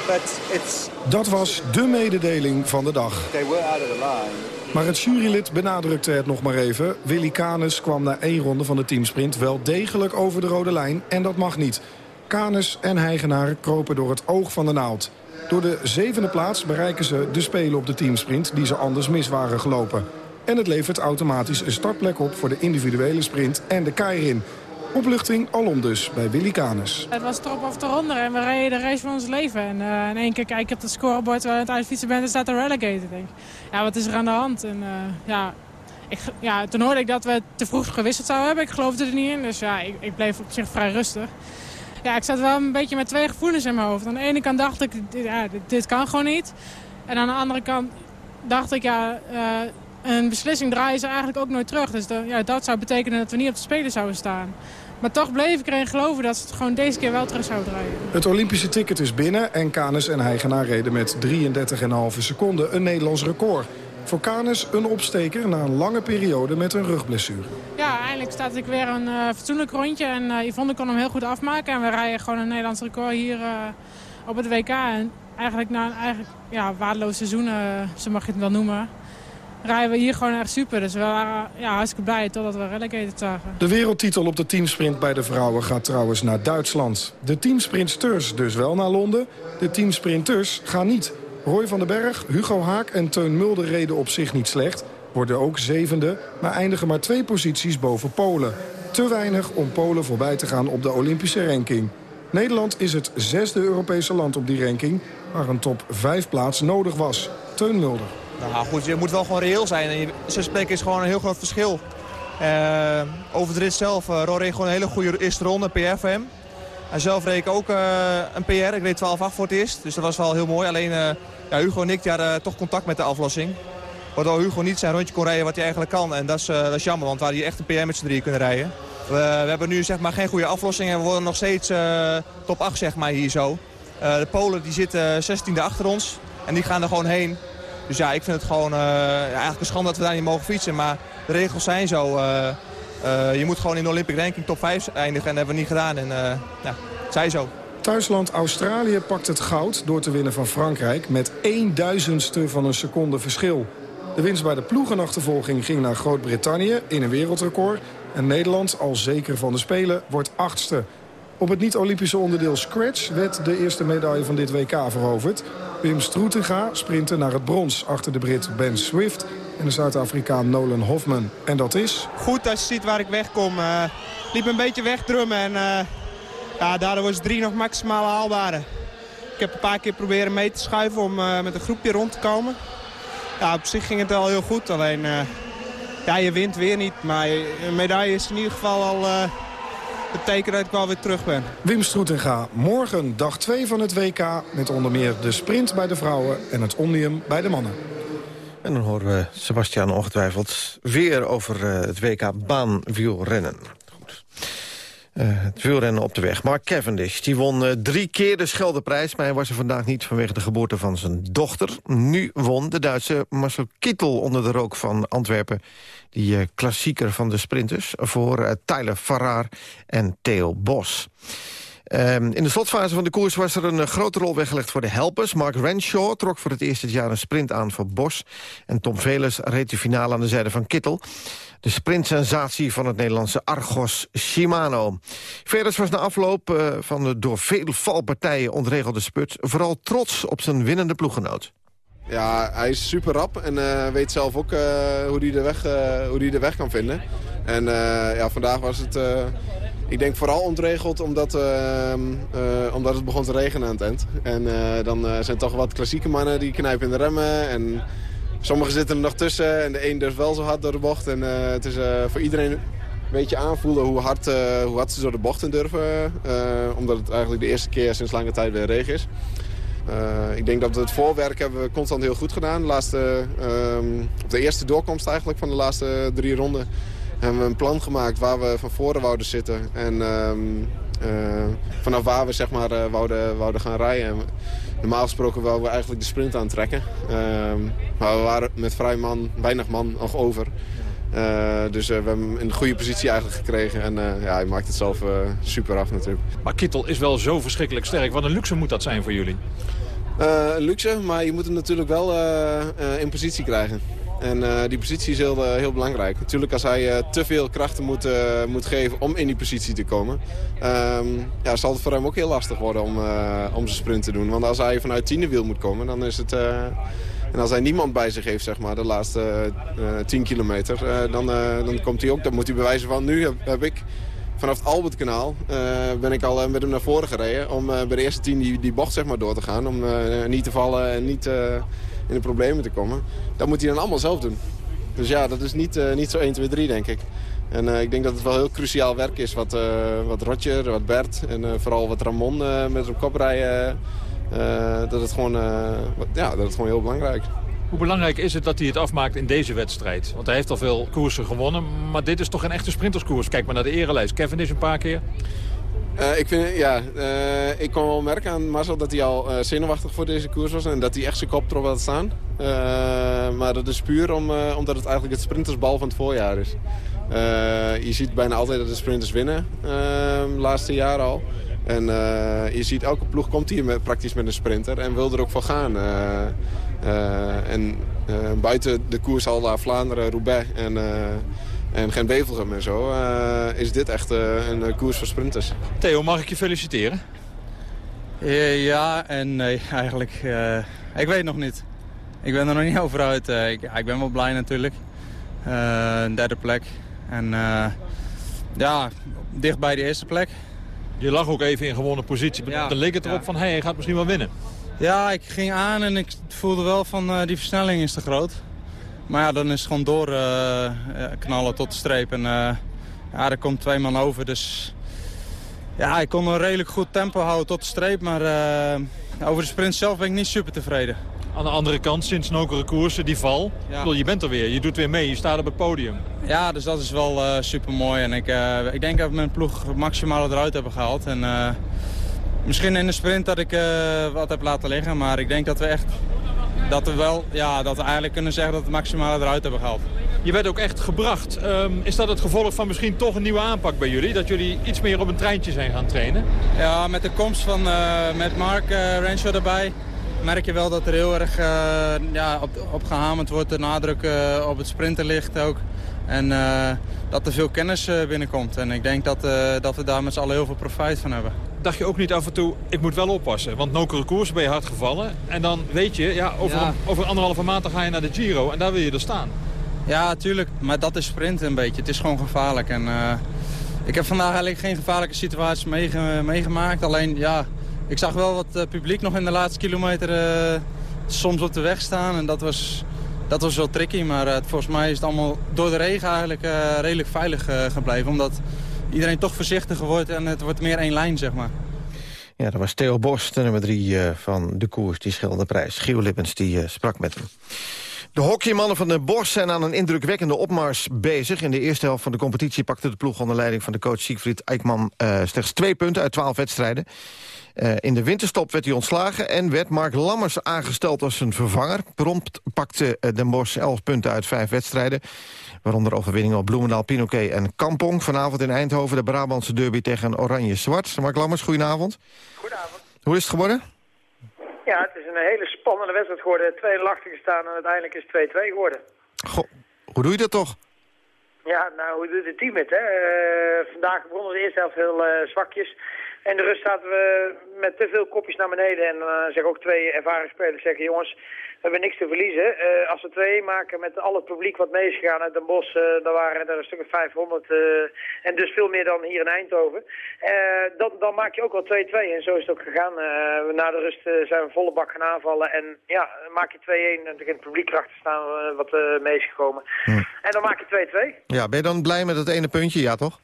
But it's... Dat was de mededeling van de dag. They were out of the line. Maar het jurylid benadrukte het nog maar even. Willy Canes kwam na één ronde van de teamsprint wel degelijk over de rode lijn. En dat mag niet. Canes en Heigenaar kropen door het oog van de naald. Door de zevende plaats bereiken ze de spelen op de teamsprint... die ze anders mis waren gelopen. En het levert automatisch een startplek op voor de individuele sprint en de Keirin. Opluchting alom dus bij Willy Canes. Het was erop of eronder en we reden de race van ons leven. En uh, in één keer kijk ik op het scorebord waar we het uitfietsen bent en staat er relegated. Denk. Ja, wat is er aan de hand? En, uh, ja, ik, ja, toen hoorde ik dat we te vroeg gewisseld zouden hebben. Ik geloofde er niet in, dus ja, ik, ik bleef op zich vrij rustig. Ja, ik zat wel een beetje met twee gevoelens in mijn hoofd. Aan de ene kant dacht ik, ja, dit, kan gewoon niet. En aan de andere kant dacht ik, ja, uh, een beslissing draaien ze eigenlijk ook nooit terug. Dus ja, dat zou betekenen dat we niet op de Spelen zouden staan. Maar toch bleef ik erin geloven dat ze het gewoon deze keer wel terug zouden draaien. Het Olympische ticket is binnen en Canes en Heigenaar reden met 33,5 seconden een Nederlands record. Voor Canes een opsteker na een lange periode met een rugblessure. Ja, eindelijk staat ik weer een uh, fatsoenlijk rondje. En uh, Yvonne kon hem heel goed afmaken. En we rijden gewoon een Nederlands record hier uh, op het WK. En eigenlijk na een eigenlijk, ja, waardeloos seizoen, zo mag je het wel noemen rijden we hier gewoon echt super. Dus we waren ja, hartstikke blij totdat we relegated zagen. De wereldtitel op de teamsprint bij de vrouwen gaat trouwens naar Duitsland. De teamsprintsters dus wel naar Londen. De teamsprinters gaan niet. Roy van den Berg, Hugo Haak en Teun Mulder reden op zich niet slecht. Worden ook zevende, maar eindigen maar twee posities boven Polen. Te weinig om Polen voorbij te gaan op de Olympische ranking. Nederland is het zesde Europese land op die ranking... waar een top 5 plaats nodig was. Teun Mulder. Nou goed, je moet wel gewoon reëel zijn. En zes plekken is gewoon een heel groot verschil. Uh, over de rit zelf, uh, Ron reed gewoon een hele goede eerste ronde, PR voor hem. Hij zelf reed ook uh, een PR, ik reed 12-8 voor het eerst. Dus dat was wel heel mooi. Alleen ja, Hugo en ik die toch contact met de aflossing. Waardoor Hugo niet zijn rondje kon rijden wat hij eigenlijk kan. En dat is, dat jammer, want we hadden echt een PR met z'n drieën kunnen rijden. We, we, hebben nu zeg maar geen goede aflossing en we worden nog steeds top 8 zeg maar hier zo. de Polen die zitten 16e achter ons en die gaan er gewoon heen. Dus ja, ik vind het gewoon uh, eigenlijk een schande dat we daar niet mogen fietsen. Maar de regels zijn zo. Uh, uh, je moet gewoon in de Olympic ranking top 5 eindigen. En dat hebben we niet gedaan. En ja, het zij zo. Thuisland Australië pakt het goud door te winnen van Frankrijk... met 1 duizendste van een seconde verschil. De winst bij de ploegenachtervolging ging naar Groot-Brittannië in een wereldrecord. En Nederland, al zeker van de Spelen, wordt achtste. Op het niet-Olympische onderdeel Scratch werd de eerste medaille van dit WK veroverd. Wim Stroetenga sprintte naar het brons achter de Brit Ben Swift en de Zuid-Afrikaan Nolan Hoffman. En dat is... Goed als je ziet waar ik wegkom. Uh, liep een beetje wegdrummen en uh, ja, daardoor was drie nog maximaal haalbare. Ik heb een paar keer proberen mee te schuiven om uh, met een groepje rond te komen. Ja, op zich ging het wel heel goed, alleen ja, je wint weer niet. Maar een medaille is in ieder geval al betekent dat ik wel weer terug ben. Wim Stroetenga, morgen dag 2 van het WK... met onder meer de sprint bij de vrouwen en het omnium bij de mannen. En dan horen we Sebastian ongetwijfeld weer over eh, het WK baanwielrennen. Uh, het wielrennen op de weg. Mark Cavendish die won uh, drie keer de Scheldeprijs... maar hij was er vandaag niet vanwege de geboorte van zijn dochter. Nu won de Duitse Marcel Kittel onder de rook van Antwerpen... die uh, klassieker van de sprinters voor Tyler Farrar en Theo Bos. Um, in de slotfase van de koers was er een grote rol weggelegd voor de helpers. Mark Renshaw trok voor het eerste jaar een sprint aan voor Bos. En Tom Velers reed de finale aan de zijde van Kittel de sprintsensatie van het Nederlandse Argos Shimano. Verder was na afloop uh, van de door veel valpartijen ontregelde spurt... vooral trots op zijn winnende ploeggenoot. Ja, hij is super rap en uh, weet zelf ook hoe hij de, weg, hoe die de weg kan vinden. En ja, vandaag was het, ik denk vooral ontregeld omdat, ehm, omdat het begon te regenen aan het eind. En dan zijn toch wat klassieke mannen die knijpen in de remmen en Sommigen zitten er nog tussen en de een durft wel zo hard door de bocht. En het is voor iedereen een beetje aanvoelen hoe hard, hoe hard ze door de bochten durven. omdat het eigenlijk de eerste keer sinds lange tijd weer regen is. ik denk dat het voorwerk hebben we constant heel goed gedaan. De, laatste, um, op de eerste doorkomst eigenlijk van de laatste drie ronden hebben we een plan gemaakt waar we van voren wouden zitten. En um, vanaf waar we zeg maar, wouden, wouden gaan rijden. Normaal gesproken wouden we eigenlijk de sprint aantrekken. Uh, maar we waren met vrij man, weinig man nog over. Uh, dus uh, we hebben hem in een goede positie eigenlijk gekregen. En uh, ja, hij maakt het zelf super af natuurlijk. Maar Kittel is wel zo verschrikkelijk sterk. Wat een luxe moet dat zijn voor jullie? luxe, maar je moet hem natuurlijk wel in positie krijgen. En uh, die positie is heel, uh, heel belangrijk. Natuurlijk als hij uh, te veel krachten moet, moet geven om in die positie te komen... Um, ja, zal het voor hem ook heel lastig worden om, om zijn sprint te doen. Want als hij vanuit tiende wiel moet komen, dan is het... en als hij niemand bij zich heeft, zeg maar, de laatste 10 kilometer... dan, dan komt hij ook, dan moet hij bewijzen van... nu heb, heb ik vanaf het Albertkanaal ben ik al met hem naar voren gereden... om bij de eerste tien die, die bocht zeg maar, door te gaan. Om niet te vallen en niet in de problemen te komen. Dat moet hij dan allemaal zelf doen. Dus ja, dat is niet, uh, niet zo 1, 2, 3 denk ik. En uh, ik denk dat het wel heel cruciaal werk is wat, uh, wat Roger, wat Bert en vooral wat Ramon met op kop rijden. dat, het gewoon, ja, dat het gewoon heel belangrijk is. Hoe belangrijk is het dat hij het afmaakt in deze wedstrijd? Want hij heeft al veel koersen gewonnen, maar dit is toch een echte sprinterskoers. Kijk maar naar de erelijst. Kevin is een paar keer. Uh, ik, vind, ja, uh, ik kon wel merken aan Marcel dat hij al uh, zenuwachtig voor deze koers was. En dat hij echt zijn kop erop had staan. maar dat is puur om, omdat het eigenlijk het sprintersbal van het voorjaar is. je ziet bijna altijd dat de sprinters winnen. de laatste jaren al. En je ziet elke ploeg komt hier met, praktisch met een sprinter. En wil er ook voor gaan. en buiten de koers al Vlaanderen, Roubaix en en geen Wevelgem en zo, uh, is dit echt uh, een koers voor sprinters. Theo, mag ik je feliciteren? Ja en nee, eigenlijk. Uh, ik weet nog niet. Ik ben er nog niet over uit. Ik, ik, ben wel blij natuurlijk. een derde plek. En ja, dicht bij de eerste plek. Je lag ook even in gewone positie. Ja, dan leek het erop ja. van, hé, hey, hij gaat misschien wel winnen. Ja, ik ging aan en ik voelde wel van, die versnelling is te groot. Maar ja, dan is het gewoon door uh, knallen tot de streep. En uh, ja, er komt twee man over. Dus ja, ik kon een redelijk goed tempo houden tot de streep. Maar uh, over de sprint zelf ben ik niet super tevreden. Aan de andere kant, sinds Nokere koersen, die val. Ja. je bent er weer, je doet weer mee, je staat op het podium. Ja, dus dat is wel super mooi. En ik, ik denk dat we mijn ploeg maximaal eruit hebben gehaald. En, misschien in de sprint dat ik wat heb laten liggen. Maar ik denk dat we echt dat we wel, ja, dat we eigenlijk kunnen zeggen dat we het maximale eruit hebben gehaald. Je werd ook echt gebracht. Ehm, is dat het gevolg van misschien toch een nieuwe aanpak bij jullie? Dat jullie iets meer op een treintje zijn gaan trainen? Ja, met de komst van uh, met Mark uh, Renshaw erbij merk je wel dat er heel erg uh, ja, op, op gehamerd wordt. De nadruk op het sprinten ligt ook. En dat er veel kennis binnenkomt. En ik denk dat, dat we daar met z'n allen heel veel profijt van hebben dacht je ook niet af en toe, ik moet wel oppassen. Want nokere koers ben je hard gevallen. En dan weet je, ja, over, Een, over anderhalve maand dan ga je naar de Giro. En daar wil je er staan. Ja, tuurlijk. Maar dat is sprinten een beetje. Het is gewoon gevaarlijk. En, uh, ik heb vandaag eigenlijk geen gevaarlijke situaties meegemaakt. Alleen, ja, ik zag wel wat uh, publiek nog in de laatste kilometer uh, soms op de weg staan. En dat was, dat was wel tricky. Maar volgens mij is het allemaal door de regen eigenlijk redelijk veilig gebleven. Omdat iedereen toch voorzichtiger wordt en het wordt meer één lijn, zeg maar. Ja, dat was Theo Bos, de nummer drie uh, van de koers, die schelde prijs. Giel Lippens, die uh, sprak met hem. De hockeymannen van de Bos zijn aan een indrukwekkende opmars bezig. In de eerste helft van de competitie pakte de ploeg onder leiding van de coach Siegfried Eikman uh, slechts twee punten uit twaalf wedstrijden. In de winterstop werd hij ontslagen en werd Mark Lammers aangesteld als zijn vervanger. Prompt pakte de Bos elf punten uit vijf wedstrijden. Waaronder overwinningen op Bloemendaal, Pinoquet en Kampong. Vanavond in Eindhoven de Brabantse derby tegen Oranje-Zwart. Mark Lammers, goedenavond. Goedenavond. Hoe is het geworden? Ja, het is een hele spannende wedstrijd geworden. 2 achter gestaan en uiteindelijk is 2-2 geworden. Goh, hoe doe je dat toch? Ja, nou, hoe doet het team het, hè? Uh, vandaag begonnen de eerste helft heel uh, zwakjes. En de rust zaten we met te veel kopjes naar beneden. En dan uh, zeggen ook twee ervaren spelers, zeggen jongens, we hebben niks te verliezen. Uh, als we twee maken met al het publiek wat mee is gegaan uit Den Bosch, uh, dan waren er een stuk of 500 uh, en dus veel meer dan hier in Eindhoven. dan, dan maak je ook wel 2-2 en zo is het ook gegaan. na de rust zijn we volle bak gaan aanvallen en ja, maak je 2-1 en in het publiek erachter staan wat mee is gekomen. Hm. En dan maak je 2-2. Ja, ben je dan blij met het ene puntje? Ja, toch?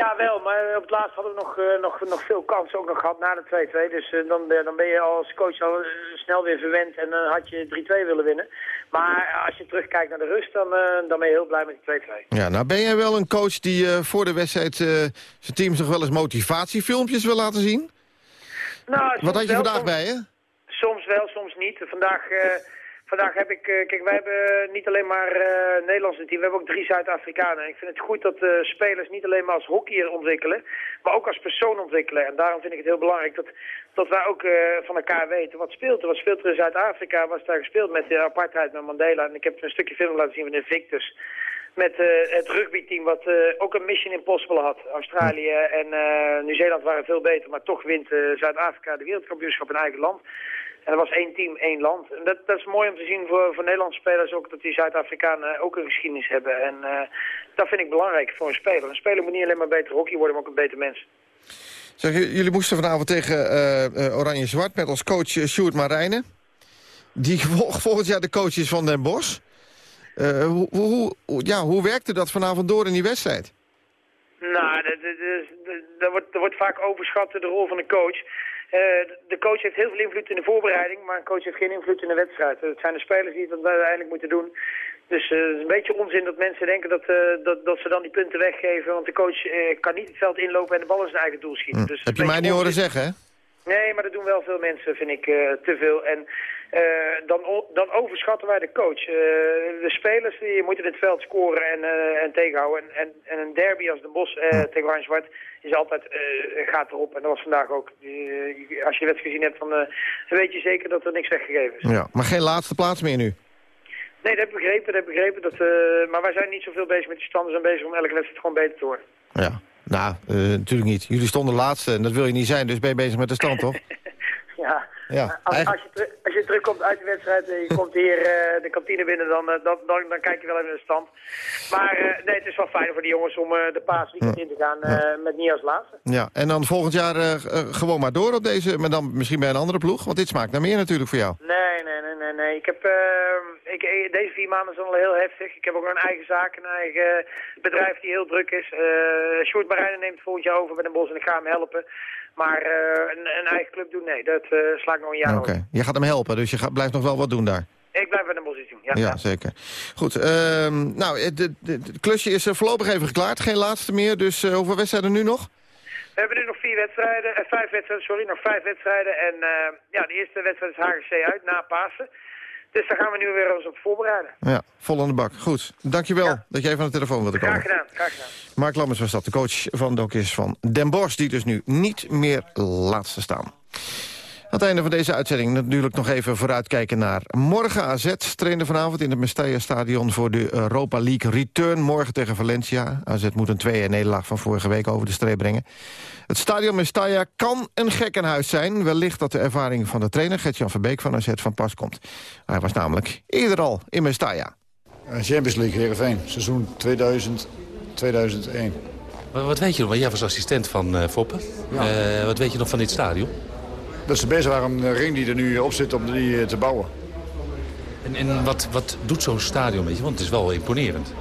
Ja, wel, maar op het laatst hadden we nog, uh, nog, nog veel kansen ook nog gehad na de 2-2. Dus uh, dan, dan ben je als coach al snel weer verwend en dan had je 3-2 willen winnen. Maar als je terugkijkt naar de rust, dan, dan ben je heel blij met die 2-2. Ja, nou ben jij wel een coach die voor de wedstrijd zijn team zich wel eens motivatiefilmpjes wil laten zien? Nou, Wat had je vandaag soms, bij je? Soms wel, soms niet. Vandaag... Vandaag heb ik, uh, kijk, wij hebben niet alleen maar uh, Nederlandse team, we hebben ook drie Zuid-Afrikanen. Ik vind het goed dat uh, spelers niet alleen maar als hockeyer ontwikkelen, maar ook als persoon ontwikkelen. En daarom vind ik het heel belangrijk dat, dat wij ook van elkaar weten wat speelt er. Wat speelt er in Zuid-Afrika, was daar gespeeld met de apartheid met Mandela. En ik heb een stukje film laten zien van de Victus. Met het rugbyteam wat ook een Mission Impossible had. Australië en Nieuw-Zeeland waren veel beter, maar toch wint Zuid-Afrika de wereldkampioenschap in eigen land. En er was één team, één land. En dat, dat is mooi om te zien voor, voor Nederlandse spelers ook, dat die Zuid-Afrikanen ook een geschiedenis hebben. En uh, dat vind ik belangrijk voor een speler. Een speler moet niet alleen maar beter hockey worden, maar ook een beter mens. Zeg, jullie moesten vanavond tegen uh, Oranje-Zwart met als coach Sjoerd Marijnen. Die volgend jaar de coach is van Den Bosch. hoe, hoe, ja, hoe werkte dat vanavond door in die wedstrijd? Nou, dat, dat, dat, dat wordt, wordt vaak overschat de rol van een coach. De coach heeft heel veel invloed in de voorbereiding, maar een coach heeft geen invloed in de wedstrijd. Het zijn de spelers die dat uiteindelijk moeten doen. Dus het is een beetje onzin dat mensen denken dat, dat, dat ze dan die punten weggeven. Want de coach kan niet het veld inlopen en de bal in zijn eigen doel schieten. Hm. Dus Heb je mij niet horen zeggen, hè? Nee, maar dat doen wel veel mensen, vind ik, te veel. En dan, dan overschatten wij de coach. de spelers die moeten het veld scoren en, en tegenhouden. En, en, en, een derby als de Bos tegen Oranje Zwart is altijd, gaat erop. En dat was vandaag ook. als je de wedstrijd gezien hebt, dan, weet je zeker dat er niks weggegeven is. Ja, maar geen laatste plaats meer nu? Nee, dat heb ik begrepen. Dat heb ik begrepen dat, maar wij zijn niet zoveel bezig met die standen. We zijn bezig om elke wedstrijd gewoon beter te worden. Ja, nou, natuurlijk niet. Jullie stonden laatste en dat wil je niet zijn, dus ben je bezig met de stand, toch? ja, Ja, als, als, je, terugkomt uit de wedstrijd en je komt hier uh, de kantine binnen, dan, uh, dan, dan, dan, kijk je wel even naar de stand. Maar uh, nee, het is wel fijn voor de jongens om de paasweekend in te gaan met niet als laatste. Ja, en dan volgend jaar gewoon maar door op deze, maar dan misschien bij een andere ploeg, want dit smaakt naar meer natuurlijk voor jou. Nee, nee, nee, nee. nee. Ik heb, ik, deze vier maanden zijn al heel heftig. Ik heb ook een eigen zaak, een eigen bedrijf die heel druk is. Sjoerd Marijnen neemt volgend jaar over bij Den Bosch en ik ga hem helpen. Maar uh, een, een, eigen club doen, nee, dat uh, sla ik nog een jaar Oké, okay. je gaat hem helpen, dus je gaat, blijft nog wel wat doen daar. Ik blijf bij de doen, ja. Ja, ja. zeker. Goed, uh, nou, het klusje is voorlopig even geklaard. Geen laatste meer, dus hoeveel wedstrijden nu nog? We hebben nu nog vier wedstrijden, vijf wedstrijden, sorry, nog vijf wedstrijden. En ja, de eerste wedstrijd is HGC uit, na Pasen. Dus daar gaan we nu weer eens op voorbereiden. Ja, vol aan de bak. Goed. Dankjewel ja. dat jij van de telefoon wilde komen. Graag gedaan, graag gedaan. Mark Lammers was dat, de coach van Dokis van Den Bosch... die dus nu niet meer laatste staan. Aan het einde van deze uitzending natuurlijk nog even vooruitkijken naar morgen. AZ trainde vanavond in het Mestalla-stadion voor de Europa League Return. Morgen tegen Valencia. AZ moet een 2-1-nederlaag van vorige week over de streep brengen. Het stadion Mestalla kan een gekkenhuis zijn. Wellicht dat de ervaring van de trainer Gert-Jan Verbeek van AZ van pas komt. Hij was namelijk eerder al in Mestalla. Champions League, Heerenveen. Seizoen 2000, 2001. Wat weet je nog? Jij was assistent van uh, Foppen. Ja. Uh, wat weet je nog van dit stadion? Dat ze bezig waren om de ring die er nu op zit, om die te bouwen. En, en wat, wat doet zo'n stadion, weet je? Want het is wel imponerend.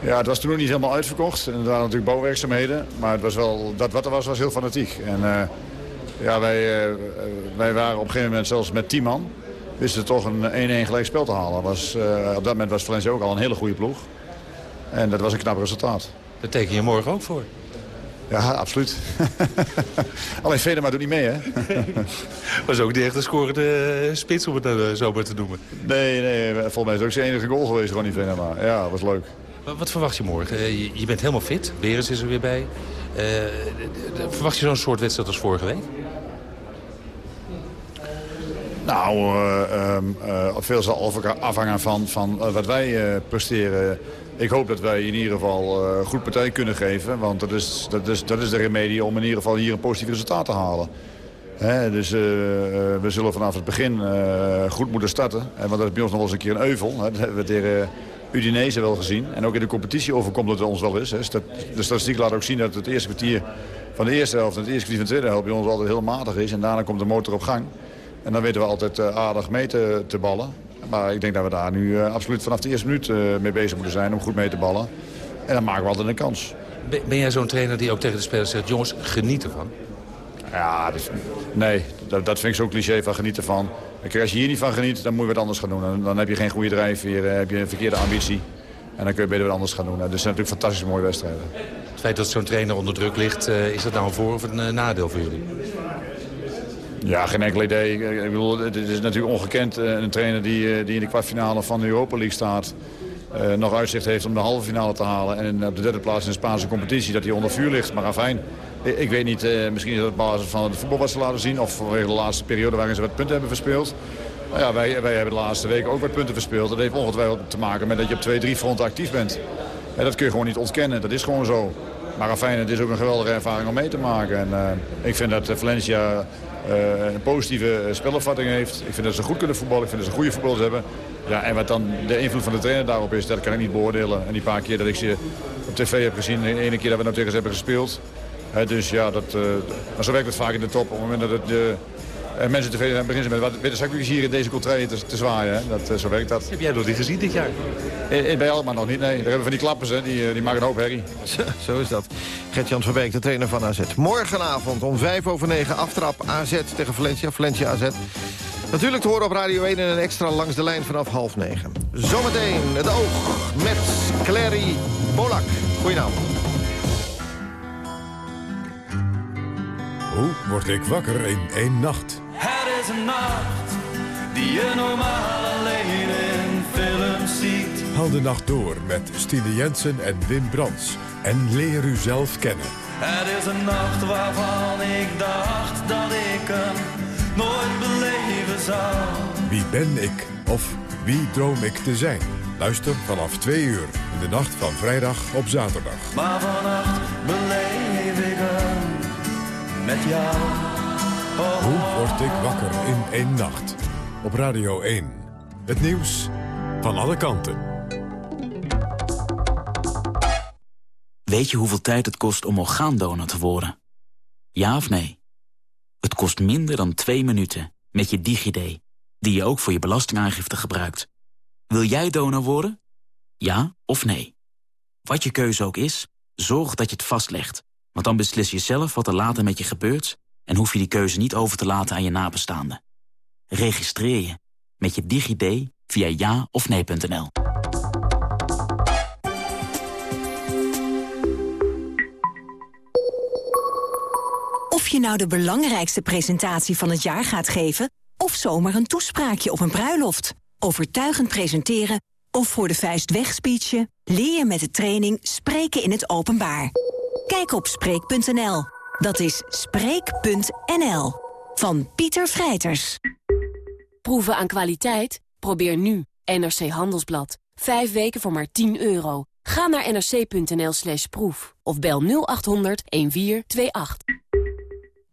Ja, het was toen nog niet helemaal uitverkocht. En er waren natuurlijk bouwwerkzaamheden. Maar het was wel, dat wat er was, was heel fanatiek. En uh, ja, wij, uh, wij waren op een gegeven moment zelfs met 10 man. Wisten toch een 1-1 gelijk spel te halen. Was, uh, op dat moment was Valencia ook al een hele goede ploeg. En dat was een knap resultaat. Dat teken je morgen ook voor. Ja, absoluut. Alleen Vedema doet niet mee, hè? was ook niet echt een scorende spits, om het uh, zo maar te noemen. Nee, nee, volgens mij is het ook zijn enige goal geweest, Ronnie Vedema. Ja, was leuk. Wat verwacht je morgen? Uh, je bent helemaal fit. Berens is er weer bij. Uh, verwacht je zo'n soort wedstrijd als vorige week? Nou, uh, uh, veel zal afhangen van, van wat wij presteren. Ik hoop dat wij in ieder geval goed partij kunnen geven. Want dat is, dat, is, dat is de remedie om in ieder geval hier een positief resultaat te halen. Dus we zullen vanaf het begin goed moeten starten. En want dat is bij ons nog wel eens een keer een euvel. Dat hebben we tegen Udinese wel gezien. En ook in de competitie overkomt het ons wel eens. De statistiek laat ook zien dat het eerste kwartier van de eerste helft... en het eerste kwartier van de tweede helft bij ons altijd heel matig is. En daarna komt de motor op gang. En dan weten we altijd uh, aardig mee te, te, ballen. Maar ik denk dat we daar nu uh, absoluut vanaf de eerste minuut uh, mee bezig moeten zijn... om goed mee te ballen. En dan maken we altijd een kans. Ben, jij zo'n trainer die ook tegen de spelers zegt... jongens, geniet ervan? Ja, dus, nee, dat, dat vind ik zo'n cliché van genieten van. Als je hier niet van geniet, dan moet je wat anders gaan doen. Dan, dan heb je geen goede drijfveer, heb je een verkeerde ambitie. En dan kun je beter wat anders gaan doen. Dus het zijn natuurlijk fantastisch mooie wedstrijden. Het feit dat zo'n trainer onder druk ligt, is dat nou een voor- of een nadeel voor jullie? Ja, geen enkel idee. Ik het is natuurlijk ongekend. Uh, een trainer die, die in de kwartfinale van de Europa League staat... nog uitzicht heeft om de halve finale te halen... en op de derde plaats in de Spaanse competitie, dat hij onder vuur ligt. Maar afijn, ik weet niet, misschien is dat op basis van het voetbal wat ze laten zien... of vanwege de laatste periode waarin ze wat punten hebben verspeeld. Nou ja, wij, wij hebben de laatste weken ook wat punten verspeeld. Dat heeft ongetwijfeld te maken met dat je op twee, drie fronten actief bent. En dat kun je gewoon niet ontkennen, dat is gewoon zo. Maar afijn, het is ook een geweldige ervaring om mee te maken. En uh, ik vind dat Valencia uh, een positieve spelopvatting heeft. Ik vind dat ze goed kunnen voetballen, ik vind dat ze goede voetballers hebben. Ja, en wat dan de invloed van de trainer daarop is, dat kan ik niet beoordelen. En die paar keer dat ik ze op tv heb gezien, de ene keer dat we nou tegen ze hebben gespeeld... Dus ja, dat, uh, zo werkt het vaak in de top. Op het moment dat het, de, mensen tevreden beginnen met wat witte zakjes hier in deze contraille te, te zwaaien. Hè. Dat, uh, zo werkt dat. Heb jij nog niet gezien dit jaar? In, bij Alkmaar nog niet, nee. Daar hebben we van die klappers, hè. Die, die maken een hoop herrie. Zo, zo is dat. Gert-Jan Verbeek, de trainer van AZ. Morgenavond om 5 over 9 aftrap AZ tegen Valencia. Valencia AZ. Natuurlijk te horen op Radio 1 en een extra langs de lijn vanaf half 9. Zometeen het oog met Clary Bolak. Goedenavond. Hoe word ik wakker in één nacht? Het is een nacht die je normaal alleen in films ziet. Haal de nacht door met Stine Jensen en Wim Brands. En leer u zelf kennen. Het is een nacht waarvan ik dacht dat ik hem nooit beleven zou. Wie ben ik? Of wie droom ik te zijn? Luister vanaf twee uur in de nacht van vrijdag op zaterdag. Maar vannacht beleef ik hem met jou. Hoe word ik wakker in één nacht? Op Radio 1. Het nieuws van alle kanten. Weet je hoeveel tijd het kost om orgaandonor te worden? Ja of nee? Het kost minder dan twee minuten met je DigiD, die je ook voor je belastingaangifte gebruikt. Wil jij donor worden? Ja of nee? Wat je keuze ook is, zorg dat je het vastlegt. Want dan beslis je zelf wat er later met je gebeurt... en hoef je die keuze niet over te laten aan je nabestaanden. Registreer je met je DigiD via ja of nee.nl. Of je nou de belangrijkste presentatie van het jaar gaat geven... of zomaar een toespraakje op een bruiloft. Overtuigend presenteren of voor de vuist wegspeechen... leer je met de training Spreken in het Openbaar. Kijk op Spreek.nl. Dat is Spreek.nl. Van Pieter Vrijters. Proeven aan kwaliteit? Probeer nu NRC Handelsblad. Vijf weken voor maar 10 euro. Ga naar nrc.nl slash proef. Of bel 0800 1428.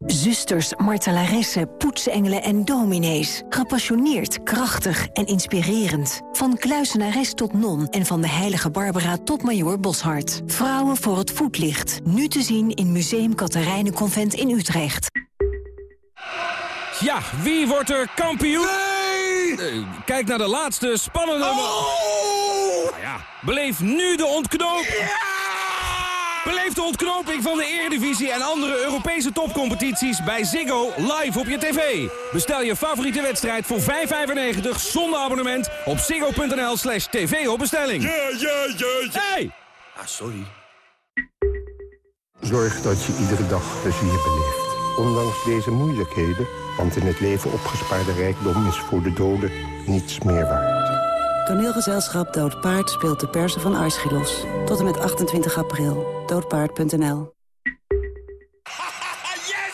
Zusters, martelaressen, poetsengelen en dominees. Gepassioneerd, krachtig en inspirerend. Van kluisenares tot non en van de heilige Barbara tot Major Boshart. Vrouwen voor het voetlicht. Nu te zien in Museum Katharijnenconvent in Utrecht. Ja, wie wordt er kampioen? Nee! kijk naar de laatste spannende... Oh! Nou ja, beleef nu de ontknoping. Beleef de van de Eredivisie en andere Europese topcompetities bij Ziggo live op je tv. Bestel je favoriete wedstrijd voor 5,95 zonder abonnement op ziggo.nl slash tv op bestelling. Ja, ja, ja, ja. Hey! Ah, sorry. Zorg dat je iedere dag plezier beleeft. Ondanks deze moeilijkheden, want in het leven opgespaarde rijkdom is voor de doden niets meer waard. Toneelgezelschap Dood Paard speelt de persen van Aeschylos. Tot en met 28 april. Doodpaard.nl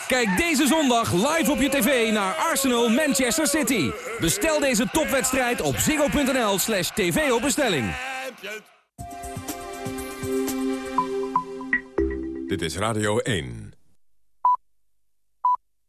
Kijk deze zondag live op je tv naar Arsenal Manchester City. Bestel deze topwedstrijd op ziggo.nl slash tv op bestelling. Dit is Radio 1.